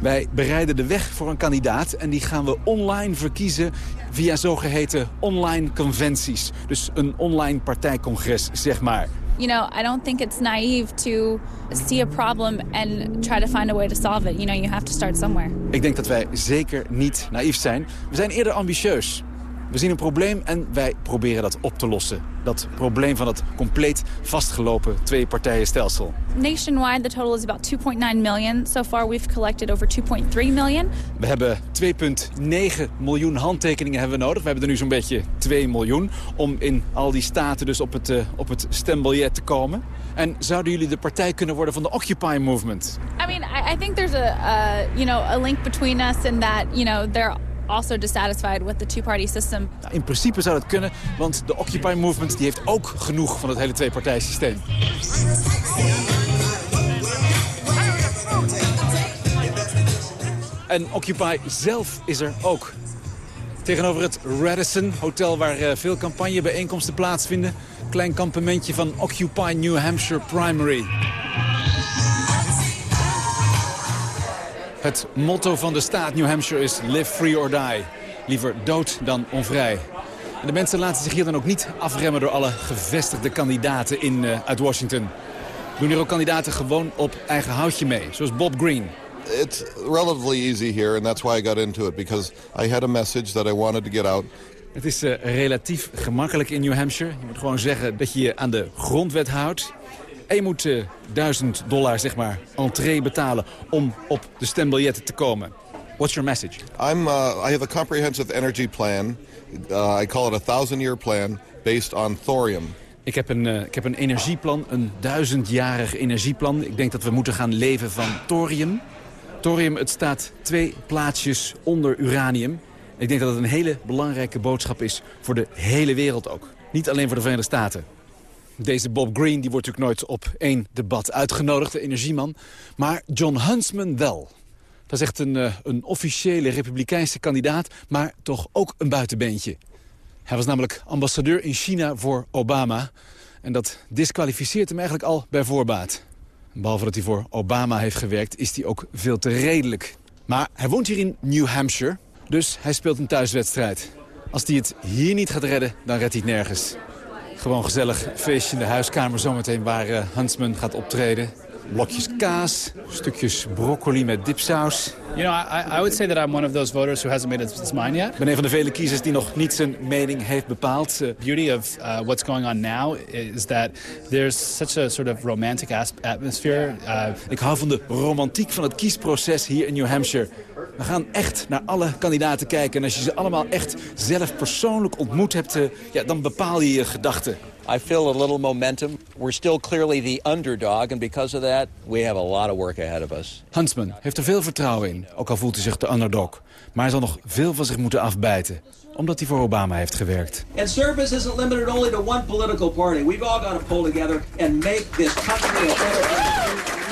Wij bereiden de weg voor een kandidaat en die gaan we online verkiezen via zogeheten online conventies. Dus een online partijcongres, zeg maar. You know, I don't think it's naive to see a problem and try to find a way to solve it. You know, you have to start somewhere. Ik denk dat wij zeker niet naïef zijn. We zijn eerder ambitieus. We zien een probleem en wij proberen dat op te lossen. Dat probleem van het compleet vastgelopen twee-partijenstelsel. Nationwide, the total is about 2.9 million. So far we've collected over 2.3 million. We hebben 2,9 miljoen handtekeningen hebben we nodig. We hebben er nu zo'n beetje 2 miljoen om in al die staten dus op het, uh, op het stembiljet te komen. En zouden jullie de partij kunnen worden van de Occupy Movement? I mean, I, I think there's a, uh, you know, a link between us and that, you know, they're also dissatisfied with the two-party system. Nou, in principe zou dat kunnen, want de Occupy Movement die heeft ook genoeg van het hele twee-partijsysteem. En Occupy zelf is er ook. Tegenover het Radisson, hotel waar uh, veel campagnebijeenkomsten plaatsvinden. Klein kampementje van Occupy New Hampshire Primary. Het motto van de staat New Hampshire is live free or die. Liever dood dan onvrij. En de mensen laten zich hier dan ook niet afremmen door alle gevestigde kandidaten in, uh, uit Washington. Doen hier ook kandidaten gewoon op eigen houtje mee, zoals Bob Green. It's relatively easy here and that's why I got into it. Because I had a message that I wanted to get out. Het is uh, relatief gemakkelijk in New Hampshire. Je moet gewoon zeggen dat je je aan de grondwet houdt. En je moet uh, 1000 dollar, zeg maar, entree betalen om op de stembiljetten te komen. What's your message? I'm, uh, I have a comprehensive energy plan. Uh, I call it a thousand-year plan based on thorium. Ik heb, een, uh, ik heb een energieplan, een duizendjarig energieplan. Ik denk dat we moeten gaan leven van thorium. Thorium, het staat twee plaatsjes onder uranium. Ik denk dat het een hele belangrijke boodschap is voor de hele wereld ook. Niet alleen voor de Verenigde Staten. Deze Bob Green die wordt natuurlijk nooit op één debat uitgenodigd, de energieman. Maar John Huntsman wel. Dat is echt een, uh, een officiële republikeinse kandidaat, maar toch ook een buitenbeentje. Hij was namelijk ambassadeur in China voor Obama. En dat disqualificeert hem eigenlijk al bij voorbaat. Behalve dat hij voor Obama heeft gewerkt, is hij ook veel te redelijk. Maar hij woont hier in New Hampshire, dus hij speelt een thuiswedstrijd. Als hij het hier niet gaat redden, dan redt hij het nergens. Gewoon gezellig feestje in de huiskamer zometeen waar Huntsman gaat optreden. Blokjes kaas, stukjes broccoli met dipsaus. You know, I, I would say that I'm one of those voters who hasn't made up his mind yet. Ik ben een van de vele kiezers die nog niet zijn mening heeft bepaald. The beauty of uh, what's going on now is that there's such a sort of romantic atmosphere. Uh, Ik hou van de romantiek van het kiesproces hier in New Hampshire. We gaan echt naar alle kandidaten kijken. En als je ze allemaal echt zelf persoonlijk ontmoet hebt, uh, ja, dan bepaal je je gedachten. I feel a little momentum. We're still clearly the underdog, and because of that, we have a lot of work ahead of us. Huntsman heeft er veel vertrouwen in, ook al voelt hij zich de underdog. Maar hij zal nog veel van zich moeten afbijten, omdat hij voor Obama heeft gewerkt. And service isn't limited only to one political party. We've all got to pull together and make this country a better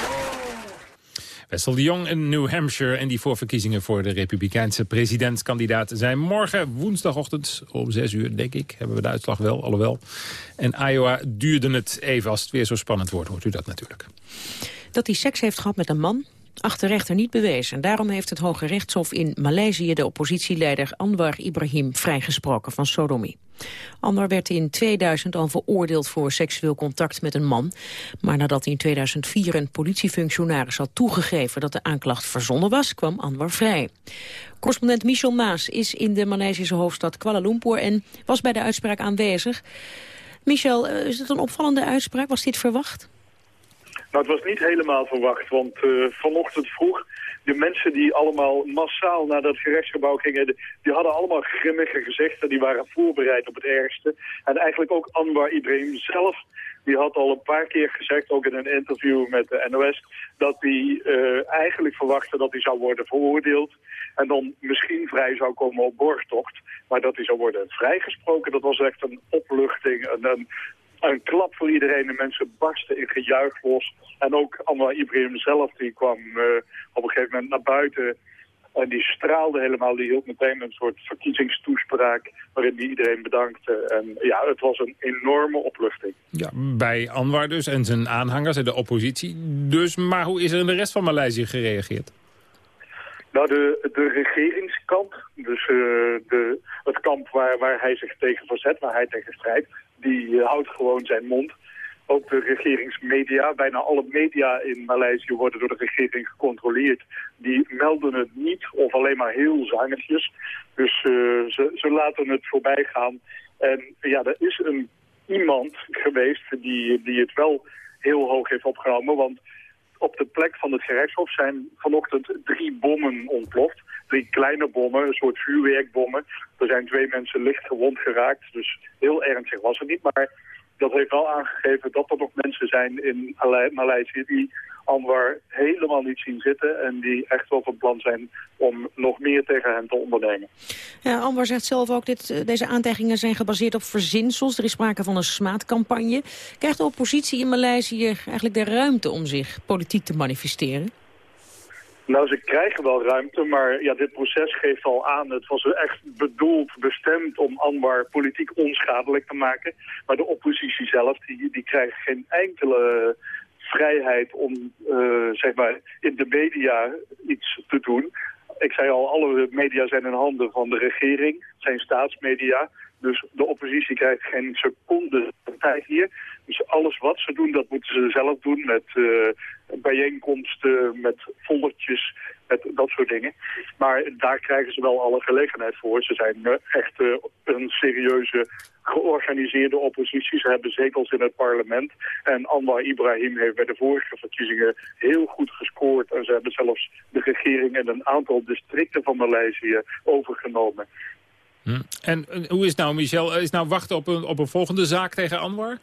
Wessel de Jong in New Hampshire en die voorverkiezingen voor de republikeinse presidentskandidaat zijn morgen woensdagochtend om 6 uur, denk ik. Hebben we de uitslag wel, alhoewel. En Iowa duurde het even. Als het weer zo spannend wordt, hoort u dat natuurlijk. Dat hij seks heeft gehad met een man, achter rechter niet bewezen. Daarom heeft het Hoge Rechtshof in Maleisië de oppositieleider Anwar Ibrahim vrijgesproken van sodomie. Anwar werd in 2000 al veroordeeld voor seksueel contact met een man. Maar nadat in 2004 een politiefunctionaris had toegegeven dat de aanklacht verzonnen was, kwam Anwar vrij. Correspondent Michel Maas is in de Maleisische hoofdstad Kuala Lumpur en was bij de uitspraak aanwezig. Michel, eh, is het een opvallende uitspraak? Was dit verwacht? Nou, het was niet helemaal verwacht, want uh, vanochtend vroeg... de mensen die allemaal massaal naar dat gerechtsgebouw gingen... die hadden allemaal grimmige gezichten, die waren voorbereid op het ergste. En eigenlijk ook Anwar Ibrahim zelf... Die had al een paar keer gezegd, ook in een interview met de NOS... dat hij uh, eigenlijk verwachtte dat hij zou worden veroordeeld... en dan misschien vrij zou komen op borgtocht. Maar dat hij zou worden vrijgesproken, dat was echt een opluchting... Een, een een klap voor iedereen. De mensen barsten in gejuich los. En ook Anwar Ibrahim zelf, die kwam uh, op een gegeven moment naar buiten... En die straalde helemaal, die hield meteen een soort verkiezingstoespraak waarin die iedereen bedankte. En ja, het was een enorme opluchting. Ja, bij Anwar dus en zijn aanhangers en de oppositie. Dus, maar hoe is er in de rest van Maleisië gereageerd? Nou, de, de regeringskamp, dus uh, de, het kamp waar, waar hij zich tegen verzet, waar hij tegen strijdt, die uh, houdt gewoon zijn mond. Ook de regeringsmedia, bijna alle media in Maleisië worden door de regering gecontroleerd. Die melden het niet of alleen maar heel zuinigjes. Dus uh, ze, ze laten het voorbij gaan. En ja, er is een iemand geweest die, die het wel heel hoog heeft opgenomen. Want op de plek van het gerechtshof zijn vanochtend drie bommen ontploft. Drie kleine bommen, een soort vuurwerkbommen. Er zijn twee mensen licht gewond geraakt, dus heel ernstig was het niet. Maar dat heeft wel aangegeven dat er nog mensen zijn in Maleisië die Anwar helemaal niet zien zitten en die echt wel van plan zijn om nog meer tegen hen te ondernemen. Ja, Anwar zegt zelf ook, dit, eh, deze aantijgingen zijn gebaseerd op verzinsels. Er is sprake van een smaadcampagne. Krijgt de oppositie in Maleisië eigenlijk de ruimte om zich politiek te manifesteren? Nou, ze krijgen wel ruimte, maar ja, dit proces geeft al aan. Het was echt bedoeld, bestemd om Anwar politiek onschadelijk te maken. Maar de oppositie zelf, die, die krijgt geen enkele vrijheid om uh, zeg maar in de media iets te doen. Ik zei al, alle media zijn in handen van de regering, zijn staatsmedia. Dus de oppositie krijgt geen seconde tijd hier. Dus alles wat ze doen, dat moeten ze zelf doen met uh, bijeenkomsten, met volletjes, met dat soort dingen. Maar daar krijgen ze wel alle gelegenheid voor. Ze zijn uh, echt uh, een serieuze georganiseerde oppositie. Ze hebben zetels in het parlement. En Anwar Ibrahim heeft bij de vorige verkiezingen heel goed gescoord. En ze hebben zelfs de regering in een aantal districten van Maleisië overgenomen. Hm. En hoe is nou, Michel? Is nou wachten op een, op een volgende zaak tegen Anwar?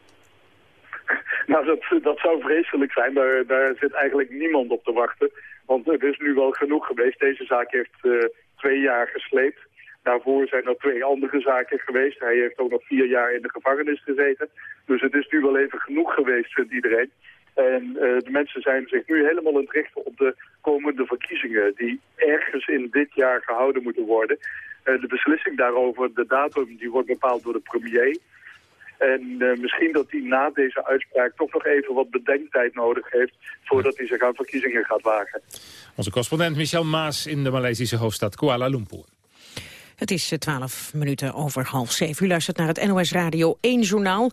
Nou, dat, dat zou vreselijk zijn. Daar, daar zit eigenlijk niemand op te wachten. Want het is nu wel genoeg geweest. Deze zaak heeft uh, twee jaar gesleept. Daarvoor zijn er twee andere zaken geweest. Hij heeft ook nog vier jaar in de gevangenis gezeten. Dus het is nu wel even genoeg geweest, vindt iedereen. En uh, de mensen zijn zich nu helemaal aan het richten op de komende verkiezingen... die ergens in dit jaar gehouden moeten worden. Uh, de beslissing daarover, de datum, die wordt bepaald door de premier... En uh, misschien dat hij na deze uitspraak toch nog even wat bedenktijd nodig heeft... voordat hij zich aan verkiezingen gaat wagen. Onze correspondent Michel Maas in de Maleisische hoofdstad Kuala Lumpur. Het is 12 eh, minuten over half zeven. U luistert naar het NOS Radio 1 journaal.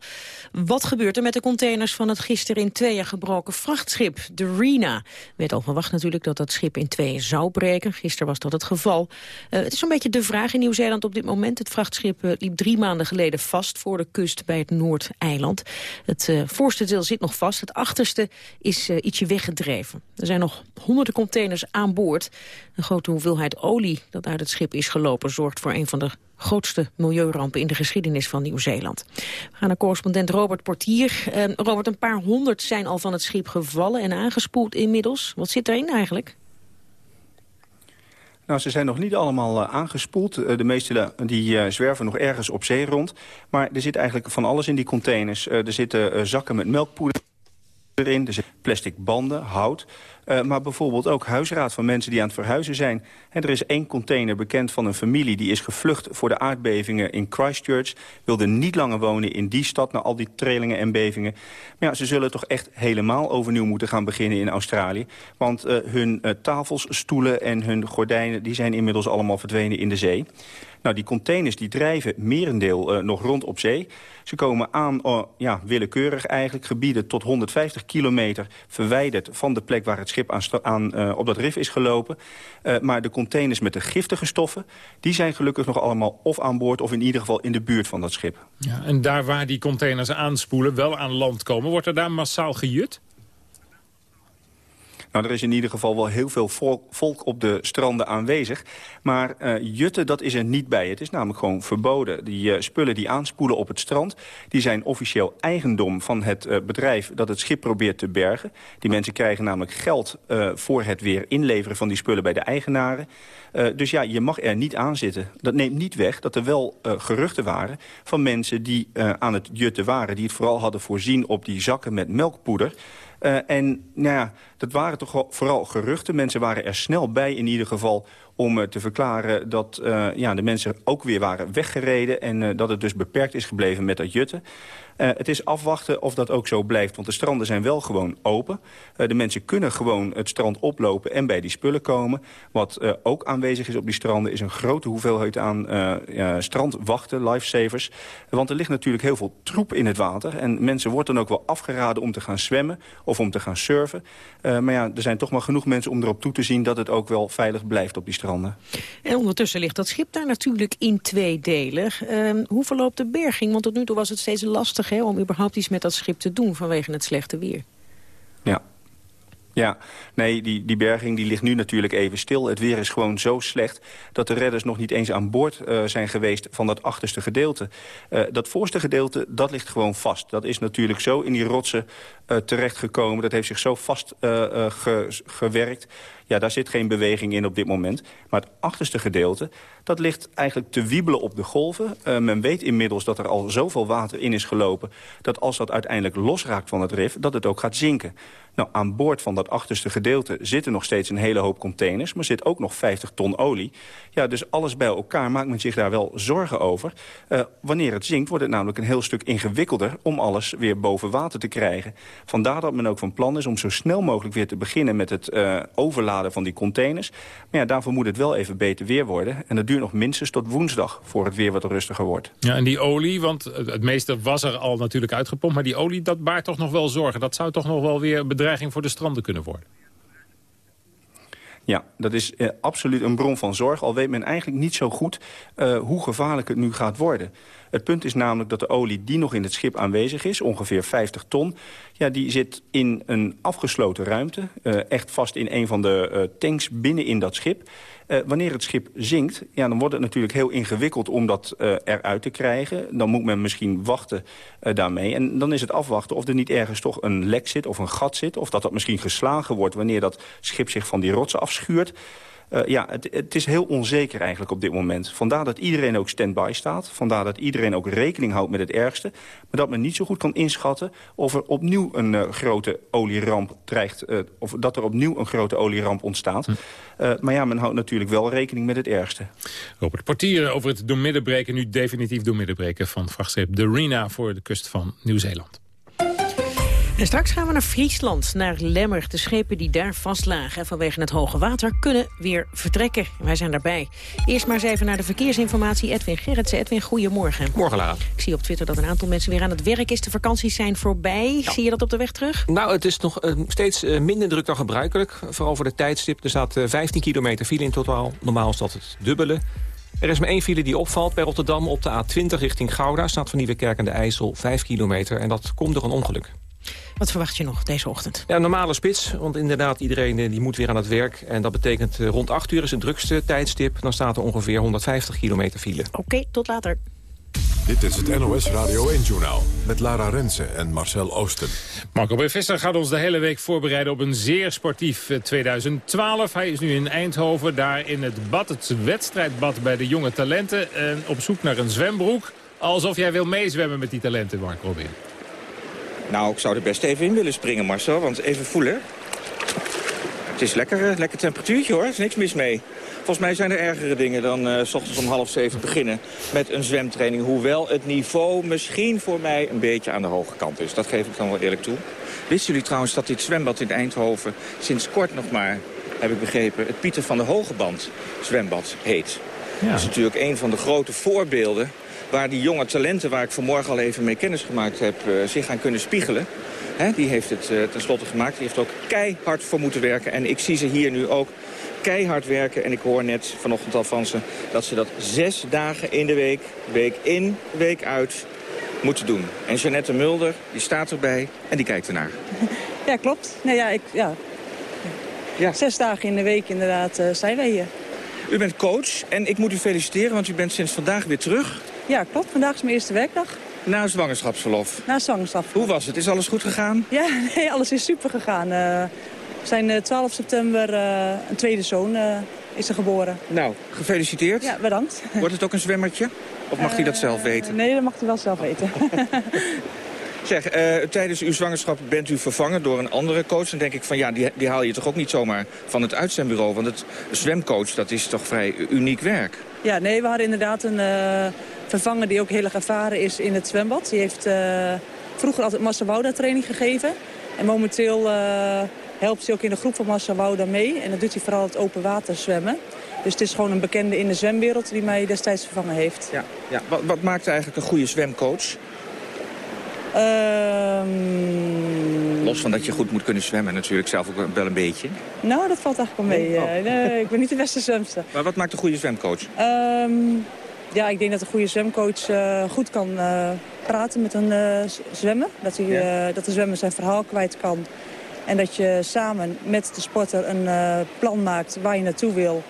Wat gebeurt er met de containers van het gisteren in tweeën gebroken vrachtschip, de Rena? werd al verwacht natuurlijk dat dat schip in tweeën zou breken. Gisteren was dat het geval. Uh, het is een beetje de vraag in Nieuw-Zeeland op dit moment. Het vrachtschip uh, liep drie maanden geleden vast voor de kust bij het Noordeiland. Het voorste deel zit nog vast. Het achterste is ietsje weggedreven. Er zijn nog honderden containers aan boord. Een grote hoeveelheid olie dat uit het schip is gelopen zorgt voor een van de grootste milieurampen in de geschiedenis van Nieuw-Zeeland. We gaan naar correspondent Robert Portier. Uh, Robert, een paar honderd zijn al van het schip gevallen en aangespoeld inmiddels. Wat zit erin eigenlijk? Nou, ze zijn nog niet allemaal uh, aangespoeld. Uh, de meeste die uh, zwerven nog ergens op zee rond. Maar er zit eigenlijk van alles in die containers. er zitten zakken met melkpoeder erin. Er zitten plastic banden, hout. Uh, maar bijvoorbeeld ook huisraad van mensen die aan het verhuizen zijn. En er is één container bekend van een familie... die is gevlucht voor de aardbevingen in Christchurch. Wilde niet langer wonen in die stad... na al die trillingen en bevingen. Maar ja, ze zullen toch echt helemaal overnieuw moeten gaan beginnen in Australië. Want uh, hun uh, tafels, stoelen en hun gordijnen... die zijn inmiddels allemaal verdwenen in de zee. Nou, die containers die drijven merendeel nog rond op zee. Ze komen aan, uh, ja, willekeurig eigenlijk, gebieden tot 150 kilometer verwijderd van de plek waar het aan, aan uh, op dat rif is gelopen. maar de containers met de giftige stoffen, die zijn gelukkig nog allemaal of aan boord of in ieder geval in de buurt van dat schip. Ja, en daar waar die containers aanspoelen, wel aan land komen, wordt er daar massaal gejut? Nou, er is in ieder geval wel heel veel volk op de stranden aanwezig. Maar uh, jutten, dat is er niet bij. Het is namelijk gewoon verboden. Die uh, spullen die aanspoelen op het strand... die zijn officieel eigendom van het uh, bedrijf dat het schip probeert te bergen. Die mensen krijgen namelijk geld voor het weer inleveren van die spullen bij de eigenaren. Dus ja, je mag er niet aan zitten. Dat neemt niet weg dat er wel geruchten waren van mensen die aan het jutten waren... die het vooral hadden voorzien op die zakken met melkpoeder... Uh, en nou ja, dat waren toch vooral geruchten. Mensen waren er snel bij in ieder geval om uh, te verklaren dat uh, ja, de mensen ook weer waren weggereden... en dat het dus beperkt is gebleven met dat jutten. Het is afwachten of dat ook zo blijft, want de stranden zijn wel gewoon open. De mensen kunnen gewoon het strand oplopen en bij die spullen komen. Wat ook aanwezig is op die stranden is een grote hoeveelheid aan strandwachten, lifesavers. Want er ligt natuurlijk heel veel troep in het water. En mensen wordt dan ook wel afgeraden om te gaan zwemmen of om te gaan surfen. maar ja, er zijn toch maar genoeg mensen om erop toe te zien dat het ook wel veilig blijft op die stranden. En ondertussen ligt dat schip daar natuurlijk in twee delen. Ehm, hoe verloopt de berging? Want tot nu toe was het steeds lastig hè, om überhaupt iets met dat schip te doen vanwege het slechte weer. Ja. Ja, nee, die, die berging die ligt nu natuurlijk even stil. Het weer is gewoon zo slecht dat de redders nog niet eens aan boord uh, zijn geweest van dat achterste gedeelte. Uh, dat voorste gedeelte, dat ligt gewoon vast. Dat is natuurlijk zo in die rotsen terechtgekomen. Dat heeft zich zo vast ge, gewerkt. Ja, daar zit geen beweging in op dit moment. Maar het achterste gedeelte, dat ligt eigenlijk te wiebelen op de golven. Men weet inmiddels dat er al zoveel water in is gelopen... dat als dat uiteindelijk losraakt van het rif, dat het ook gaat zinken. Nou, aan boord van dat achterste gedeelte zitten nog steeds een hele hoop containers... maar zit ook nog 50 ton olie. Ja, dus alles bij elkaar maakt men zich daar wel zorgen over. Wanneer het zinkt, wordt het namelijk een heel stuk ingewikkelder... om alles weer boven water te krijgen. Vandaar dat men ook van plan is om zo snel mogelijk weer te beginnen... met het uh, overladen van die containers. Maar ja, daarvoor moet het wel even beter weer worden. En dat duurt nog minstens tot woensdag voor het weer wat rustiger wordt. Ja, en die olie, want het meeste was er al natuurlijk uitgepompt... maar die olie, dat baart toch nog wel zorgen. Dat zou toch nog wel weer een bedreiging voor de stranden kunnen worden. Ja, dat is eh, absoluut een bron van zorg. Al weet men eigenlijk niet zo goed uh, hoe gevaarlijk het nu gaat worden. Het punt is namelijk dat de olie die nog in het schip aanwezig is... ongeveer 50 ton, ja, die zit in een afgesloten ruimte. Uh, echt vast in een van de uh, tanks binnen in dat schip. Uh, wanneer het schip zinkt, ja, dan wordt het natuurlijk heel ingewikkeld om dat eruit te krijgen. Dan moet men misschien wachten daarmee. En dan is het afwachten of er niet ergens toch een lek zit of een gat zit. Of dat dat misschien geslagen wordt wanneer dat schip zich van die rotsen afschuurt. Uh, ja, het, het, is heel onzeker eigenlijk op dit moment. Vandaar dat iedereen ook stand-by staat. Vandaar dat iedereen ook rekening houdt met het ergste. Maar dat men niet zo goed kan inschatten of er opnieuw een uh, grote olieramp dreigt... Uh, of dat er opnieuw een grote olieramp ontstaat. Hm. maar ja, men houdt natuurlijk wel rekening met het ergste. Robert Portieren over het doormiddenbreken, nu definitief doormiddenbreken van vrachtschip De Rena voor de kust van Nieuw-Zeeland. En straks gaan we naar Friesland, naar Lemmer. De schepen die daar vastlagen vanwege het hoge water kunnen weer vertrekken. Wij zijn daarbij. Eerst maar eens even naar de verkeersinformatie. Edwin Gerritsen. Edwin, goedemorgen. Morgen, Lara. Ik zie op Twitter dat een aantal mensen weer aan het werk is. De vakanties zijn voorbij. Ja. Zie je dat op de weg terug? Nou, het is nog uh, steeds uh, minder druk dan gebruikelijk. Vooral voor de tijdstip. Er staat uh, 15 kilometer file in totaal. Normaal is dat het dubbele. Er is maar één file die opvalt bij Rotterdam op de A20 richting Gouda. Staat van Nieuwekerk aan de IJssel 5 kilometer. En dat komt door een ongeluk. Wat verwacht je nog deze ochtend? Ja, normale spits, want inderdaad iedereen eh, die moet weer aan het werk. En dat betekent eh, rond 8 uur is het drukste tijdstip. Dan staat er ongeveer 150 kilometer file. Oké, okay, tot later. Dit is het NOS Radio 1-journaal met Lara Rensen en Marcel Oosten. Marco B. Visser gaat ons de hele week voorbereiden op een zeer sportief 2012. Hij is nu in Eindhoven, daar in het bad, het wedstrijdbad bij de jonge talenten. En op zoek naar een zwembroek. Alsof jij wil meezwemmen met die talenten, Marco Robin. Nou, ik zou er best even in willen springen, Marcel. Want even voelen. Het is lekker, eh, lekker temperatuurtje, hoor. Er is niks mis mee. Volgens mij zijn er ergere dingen dan uh, s ochtends om half zeven beginnen met een zwemtraining. Hoewel het niveau misschien voor mij een beetje aan de hoge kant is. Dat geef ik dan wel eerlijk toe. Wisten jullie trouwens dat dit zwembad in Eindhoven sinds kort nog maar, heb ik begrepen, het Pieter van de Hogeband zwembad heet. Dat is natuurlijk een van de grote voorbeelden waar die jonge talenten, waar ik vanmorgen al even mee kennis gemaakt heb, uh, zich aan kunnen spiegelen. Die heeft het uh, tenslotte gemaakt. Die heeft ook keihard voor moeten werken. En ik zie ze hier nu ook keihard werken. En ik hoor net vanochtend al van ze dat ze dat zes dagen in de week, week in, week uit, moeten doen. En Jeannette Mulder, die staat erbij en die kijkt ernaar. [LAUGHS] Ja, klopt. Nee, ja, ik, ja. Ja. Zes dagen in de week inderdaad uh, zijn wij hier. U bent coach en ik moet u feliciteren, want u bent sinds vandaag weer terug. Ja, klopt. Vandaag is mijn eerste werkdag. Na zwangerschapsverlof? Na zwangerschapsverlof. Hoe was het? Is alles goed gegaan? Ja, [LAUGHS] nee, alles is super gegaan. Uh, we zijn 12 september, uh, een tweede zoon uh, is er geboren. Nou, gefeliciteerd. Ja, bedankt. Wordt het ook een zwemmertje? Of mag hij dat zelf weten? Nee, dat mag hij wel zelf weten. [LAUGHS] Zeg, tijdens uw zwangerschap bent u vervangen door een andere coach. Dan denk ik van ja, die, die haal je toch ook niet zomaar van het uitzendbureau. Want het zwemcoach, dat is toch vrij uniek werk? Ja, nee, we hadden inderdaad een vervanger die ook heel erg ervaren is in het zwembad. Die heeft uh, vroeger altijd Massa Wouda training gegeven. En momenteel helpt hij ook in de groep van Massa Wouda mee. En dat doet hij vooral het open water zwemmen. Dus het is gewoon een bekende in de zwemwereld die mij destijds vervangen heeft. Ja, ja. Wat, wat maakt eigenlijk een goede zwemcoach? Um... Los van dat je goed moet kunnen zwemmen natuurlijk, zelf ook wel een beetje. Nou, dat valt eigenlijk wel mee. Oh. Nee, ik ben niet de beste zwemster. Maar wat maakt een goede zwemcoach? Um, ja, ik denk dat een goede zwemcoach uh, goed kan uh, praten met een uh, zwemmer. Dat, hij, ja. dat de zwemmer zijn verhaal kwijt kan. En dat je samen met de sporter een plan maakt waar je naartoe wil.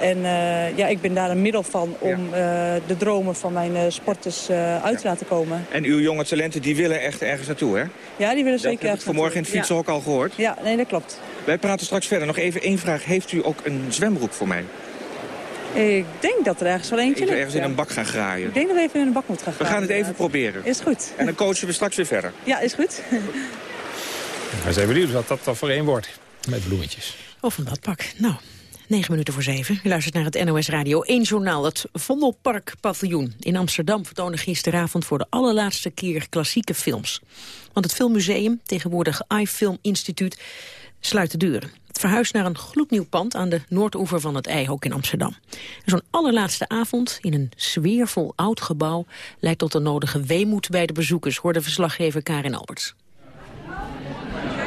En uh, ja, ik ben daar een middel van om ja. uh, de dromen van mijn uh, sporters uit te laten komen. En uw jonge talenten die willen echt ergens naartoe, hè? Ja, die willen zeker Dat heb ik vanmorgen in het fietsenhok ja. al gehoord. Ja, nee, dat klopt. Wij praten straks verder. Nog even één vraag. Heeft u ook een zwembroek voor mij? Ik denk dat er ergens wel eentje even ligt. ergens in een bak gaan graaien. Ik denk dat we even in een bak moeten gaan We gaan het even proberen. Is goed. En dan coachen we straks weer verder. Ja, is goed. [LAUGHS] We zijn benieuwd wat dat dan voor één wordt. Met bloemetjes. Of een badpak. Nou, 9 minuten voor 7. U luistert naar het NOS Radio 1 journaal. Het Vondelpark Paviljoen in Amsterdam vertoonde gisteravond voor de allerlaatste keer klassieke films. Want het Filmmuseum, tegenwoordig iFilm Instituut, sluit de deuren. Het verhuist naar een gloednieuw pand aan de noordoever van het Eihok in Amsterdam. Zo'n allerlaatste avond in een sfeervol oud gebouw leidt tot de nodige weemoed bij de bezoekers, hoorde verslaggever Karin Alberts.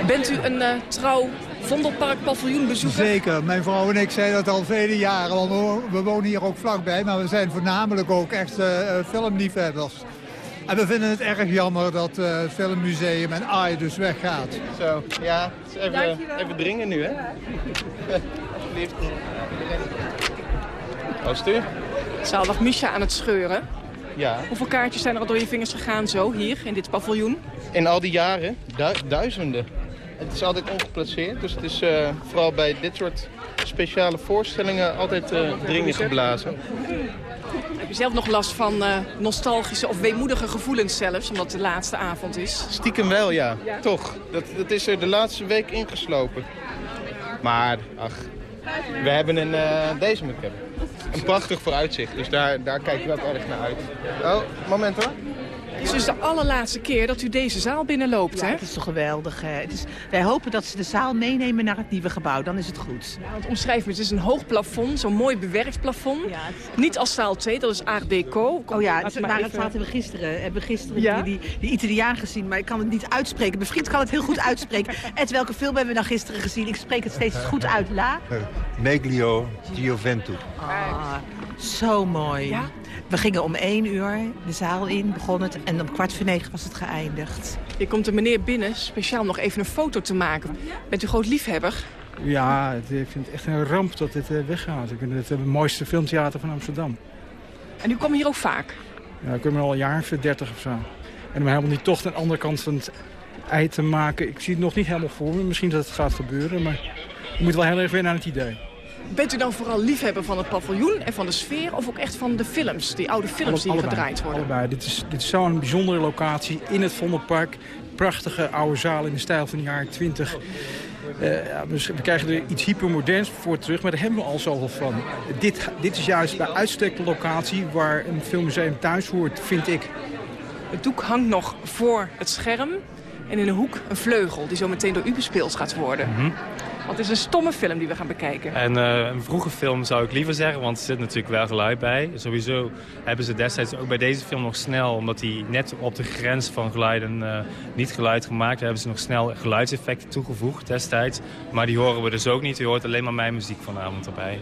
Bent u een uh, trouw Vondelpark paviljoenbezoeker? Zeker. Mijn vrouw en ik zijn dat al vele jaren. Want we wonen hier ook vlakbij. Maar we zijn voornamelijk ook echt uh, filmliefhebbers. En we vinden het erg jammer dat uh, het Filmmuseum en AI dus weggaat. Zo, ja. Het is even, even dringen nu, hè? Alsjeblieft. [LAUGHS] Alstuur. Zalig Misha aan het scheuren. Ja. Hoeveel kaartjes zijn er al door je vingers gegaan zo, hier, in dit paviljoen? In al die jaren? Du duizenden. Het is altijd ongeplaceerd, dus het is uh, vooral bij dit soort speciale voorstellingen altijd uh, dringen geblazen. Je zelf nog last van uh, nostalgische of weemoedige gevoelens zelfs, omdat het de laatste avond is? Stiekem wel, ja. Toch. Dat, dat is er de laatste week ingeslopen. Maar, ach, we hebben een, deze moet ik hebben. Een prachtig vooruitzicht, dus daar, daar kijk ik wel erg naar uit. Oh, moment hoor. Het is dus de allerlaatste keer dat u deze zaal binnenloopt, ja, hè? het is toch geweldig. Hè? Het is, wij hopen dat ze de zaal meenemen naar het nieuwe gebouw. Dan is het goed. Ja, want omschrijf me, het is een hoog plafond, zo'n mooi bewerkt plafond. Ja. Niet als zaal 2, dat is Art Deco. Kom, oh ja, het, maar even... het zaten we gisteren. Hebben we gisteren ja? die, die, die, Italiaan gezien, maar ik kan het niet uitspreken. Mijn vriend kan het heel goed uitspreken. [LAUGHS] Ed, welke film hebben we dan gisteren gezien? Ik spreek het steeds goed uit. La? Meglio Gioventù. Ah, zo mooi. Ja? We gingen om één uur de zaal in, begon het en om kwart voor negen was het geëindigd. Hier komt een meneer binnen, speciaal nog even een foto te maken. Bent u groot liefhebber? Ja, ik vind het echt een ramp dat dit weggaat. Ik vind het het mooiste filmtheater van Amsterdam. En u komt hier ook vaak? Ja, ik kom er al een jaar of dertig of zo. En om helemaal niet toch de andere kant van het ei te maken. Ik zie het nog niet helemaal voor me. Misschien dat het gaat gebeuren, maar je moet wel heel erg weer naar het idee. Bent u dan vooral liefhebber van het paviljoen en van de sfeer... of ook echt van de films, die oude films die Allebei, gedraaid worden? Allebei. Dit is, dit is zo'n bijzondere locatie in het Vondelpark. Prachtige oude zaal in de stijl van de jaren 20. Eh, ja, dus we krijgen er iets hypermoderns voor terug, maar daar hebben we al zoveel van. Dit, dit is juist bij uitstek de locatie waar een filmmuseum thuis hoort, vind ik. Het doek hangt nog voor het scherm. En in de hoek een vleugel die zo meteen door u bespeeld gaat worden. Want het is een stomme film die we gaan bekijken. En eh, een vroege film zou ik liever zeggen, want er zit natuurlijk wel geluid bij. Sowieso hebben ze destijds ook bij deze film nog snel, omdat hij net op de grens van geluiden uh, niet geluid gemaakt, hebben ze nog snel geluidseffecten toegevoegd destijds. Maar die horen we dus ook niet. U hoort alleen maar mijn muziek vanavond erbij.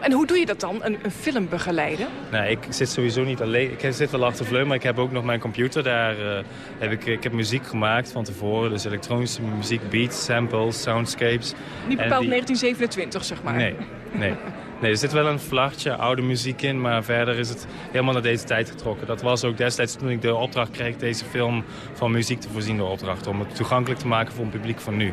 En hoe doe je dat dan, een, een film begeleiden? Nee, ik zit sowieso niet alleen. Ik zit wel achter vleugel, maar ik heb ook nog mijn computer. Daar uh, heb ik, ik heb muziek gemaakt van tevoren. Dus elektronische muziek, beats, samples, soundscapes. Niet bepaald die... 1927, zeg maar. Nee, nee. Nee, er zit wel een vlagje, oude muziek in, maar verder is het helemaal naar deze tijd getrokken. Dat was ook destijds toen ik de opdracht kreeg deze film van muziek te voorzien, de opdracht. Om het toegankelijk te maken voor een publiek van nu.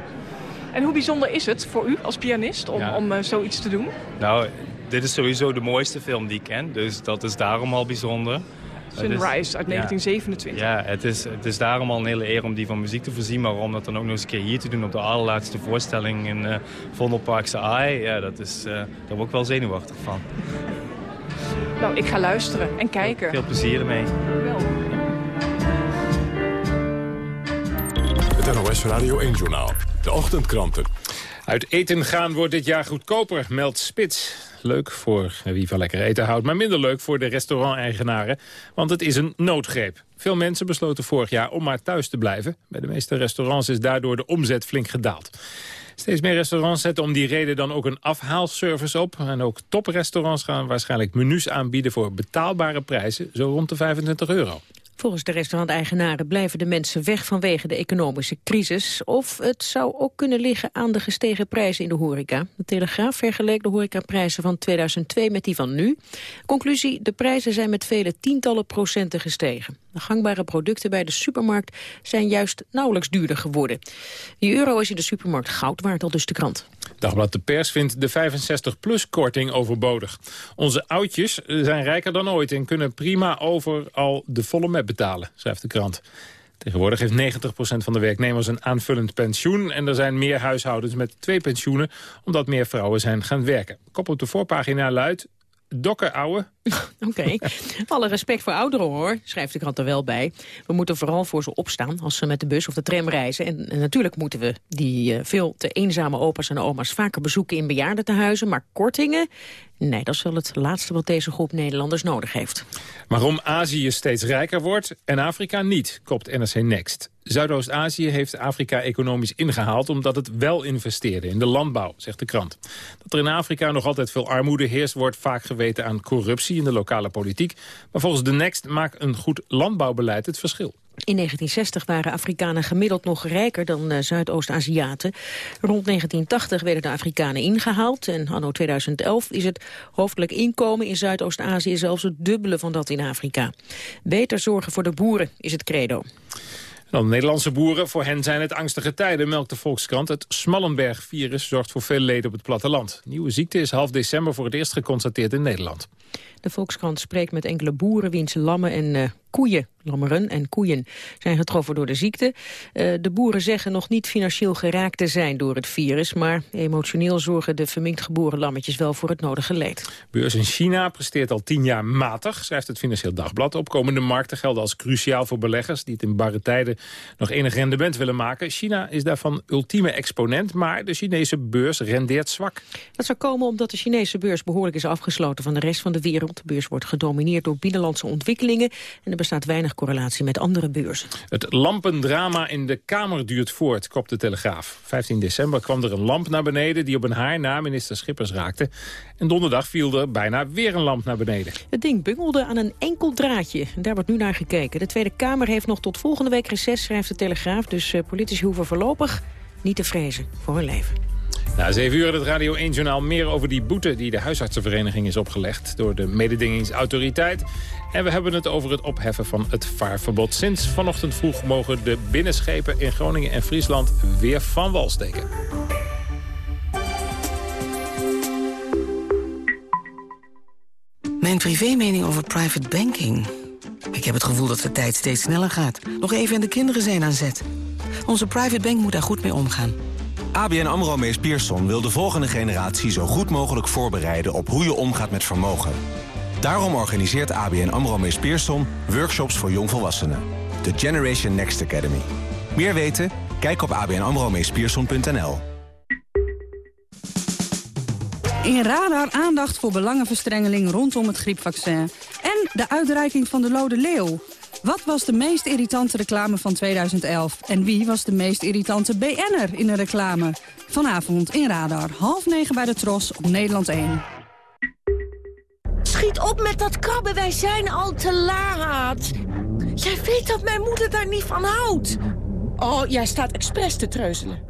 En hoe bijzonder is het voor u als pianist om, ja. om uh, zoiets te doen? Nou, dit is sowieso de mooiste film die ik ken, dus dat is daarom al bijzonder. Sunrise uit 1927. Ja, ja het, is, het is daarom al een hele eer om die van muziek te voorzien. Maar om dat dan ook nog eens een keer hier te doen op de allerlaatste voorstelling in uh, Vondelparkse Eye. Ja, dat is, uh, daar word ik wel zenuwachtig van. Nou, ik ga luisteren en kijken. Veel plezier ermee. Wel. Het NOS Radio 1 Journaal. De ochtendkranten. Uit eten gaan wordt dit jaar goedkoper, meldt Spits. Leuk voor wie van lekker eten houdt, maar minder leuk voor de restauranteigenaren. Want het is een noodgreep. Veel mensen besloten vorig jaar om maar thuis te blijven. Bij de meeste restaurants is daardoor de omzet flink gedaald. Steeds meer restaurants zetten om die reden dan ook een afhaalservice op. En ook toprestaurants gaan waarschijnlijk menus aanbieden voor betaalbare prijzen, zo rond de 25 euro. Volgens de restauranteigenaren blijven de mensen weg vanwege de economische crisis. Of het zou ook kunnen liggen aan de gestegen prijzen in de horeca. De Telegraaf vergeleek de horecaprijzen van 2002 met die van nu. Conclusie, de prijzen zijn met vele tientallen procenten gestegen. De gangbare producten bij de supermarkt zijn juist nauwelijks duurder geworden. Die euro is in de supermarkt goud waard, al dus de krant. Dagblad De Pers vindt de 65-plus-korting overbodig. Onze oudjes zijn rijker dan ooit en kunnen prima overal de volle met betalen, schrijft de krant. Tegenwoordig heeft 90% van de werknemers een aanvullend pensioen... en er zijn meer huishoudens met twee pensioenen... omdat meer vrouwen zijn gaan werken. Kop op de voorpagina luidt... Dokken, ouwe. [LAUGHS] Oké. Alle respect voor ouderen, hoor, schrijft de krant er wel bij. We moeten vooral voor ze opstaan als ze met de bus of de tram reizen. En, natuurlijk moeten we die uh, veel te eenzame opa's en oma's vaker bezoeken in bejaardentehuizen. Maar kortingen, nee, dat is wel het laatste wat deze groep Nederlanders nodig heeft. Waarom Azië steeds rijker wordt en Afrika niet, kopt NRC Next. Zuidoost-Azië heeft Afrika economisch ingehaald... omdat het wel investeerde in de landbouw, zegt de krant. Dat er in Afrika nog altijd veel armoede heerst... wordt vaak geweten aan corruptie in de lokale politiek. Maar volgens de Next maakt een goed landbouwbeleid het verschil. In 1960 waren Afrikanen gemiddeld nog rijker dan uh, Zuidoost-Aziaten. Rond 1980 werden de Afrikanen ingehaald. En anno 2011 is het hoofdelijk inkomen in Zuidoost-Azië zelfs het dubbele van dat in Afrika. Beter zorgen voor de boeren is het credo. Dan de Nederlandse boeren, voor hen zijn het angstige tijden, melkt de Volkskrant. Het Smallenberg-virus zorgt voor veel leden op het platteland. Nieuwe ziekte is half december voor het eerst geconstateerd in Nederland. De Volkskrant spreekt met enkele boeren wiens lammen en uh, koeien, lammeren en koeien, zijn getroffen door de ziekte. Uh, de boeren zeggen nog niet financieel geraakt te zijn door het virus, maar emotioneel zorgen de verminkt geboren lammetjes wel voor het nodige leed. Beurs in China presteert al tien jaar matig, schrijft het Financieel Dagblad. Opkomende markten gelden als cruciaal voor beleggers die het in barre tijden nog enig rendement willen maken. China is daarvan ultieme exponent, maar de Chinese beurs rendeert zwak. Dat zou komen omdat de Chinese beurs behoorlijk is afgesloten van de rest van de wereld. De beurs wordt gedomineerd door binnenlandse ontwikkelingen en er bestaat weinig correlatie met andere beurzen. Het lampendrama in de Kamer duurt voort, kopt de Telegraaf. 15 december kwam er een lamp naar beneden die op een haar na minister Schippers raakte. En donderdag viel er bijna weer een lamp naar beneden. Het ding bungelde aan een enkel draadje. Daar wordt nu naar gekeken. De Tweede Kamer heeft nog tot volgende week reces, schrijft de Telegraaf. Dus uh, politici hoeven voorlopig niet te vrezen voor hun leven. Na 7 uur het Radio 1 Journaal meer over die boete die de huisartsenvereniging is opgelegd door de mededingingsautoriteit. En we hebben het over het opheffen van het vaarverbod. Sinds vanochtend vroeg mogen de binnenschepen in Groningen en Friesland weer van wal steken. Mijn privémening over private banking. Ik heb het gevoel dat de tijd steeds sneller gaat. Nog even en de kinderen zijn aan zet. Onze private bank moet daar goed mee omgaan. ABN AMRO Mees Pierson wil de volgende generatie zo goed mogelijk voorbereiden op hoe je omgaat met vermogen. Daarom organiseert ABN AMRO Mees Pierson workshops voor jongvolwassenen. De Generation Next Academy. Meer weten? Kijk op abnamromeespierson.nl. In Radar aandacht voor belangenverstrengeling rondom het griepvaccin. En de uitreiking van de Lode Leeuw. Wat was de meest irritante reclame van 2011? En wie was de meest irritante BN'er in een reclame? Vanavond in Radar, half negen bij de Tros op Nederland 1. Schiet op met dat krabben, wij zijn al te laat. Jij weet dat mijn moeder daar niet van houdt. Oh, jij staat expres te treuzelen.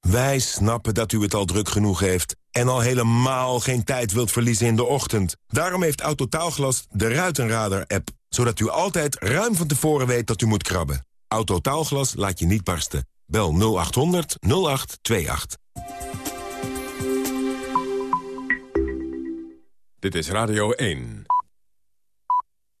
Wij snappen dat u het al druk genoeg heeft... en al helemaal geen tijd wilt verliezen in de ochtend. Daarom heeft Autotaalglas de Ruitenradar-app... zodat u altijd ruim van tevoren weet dat u moet krabben. Autotaalglas laat je niet barsten. Bel 0800 0828. Dit is Radio 1.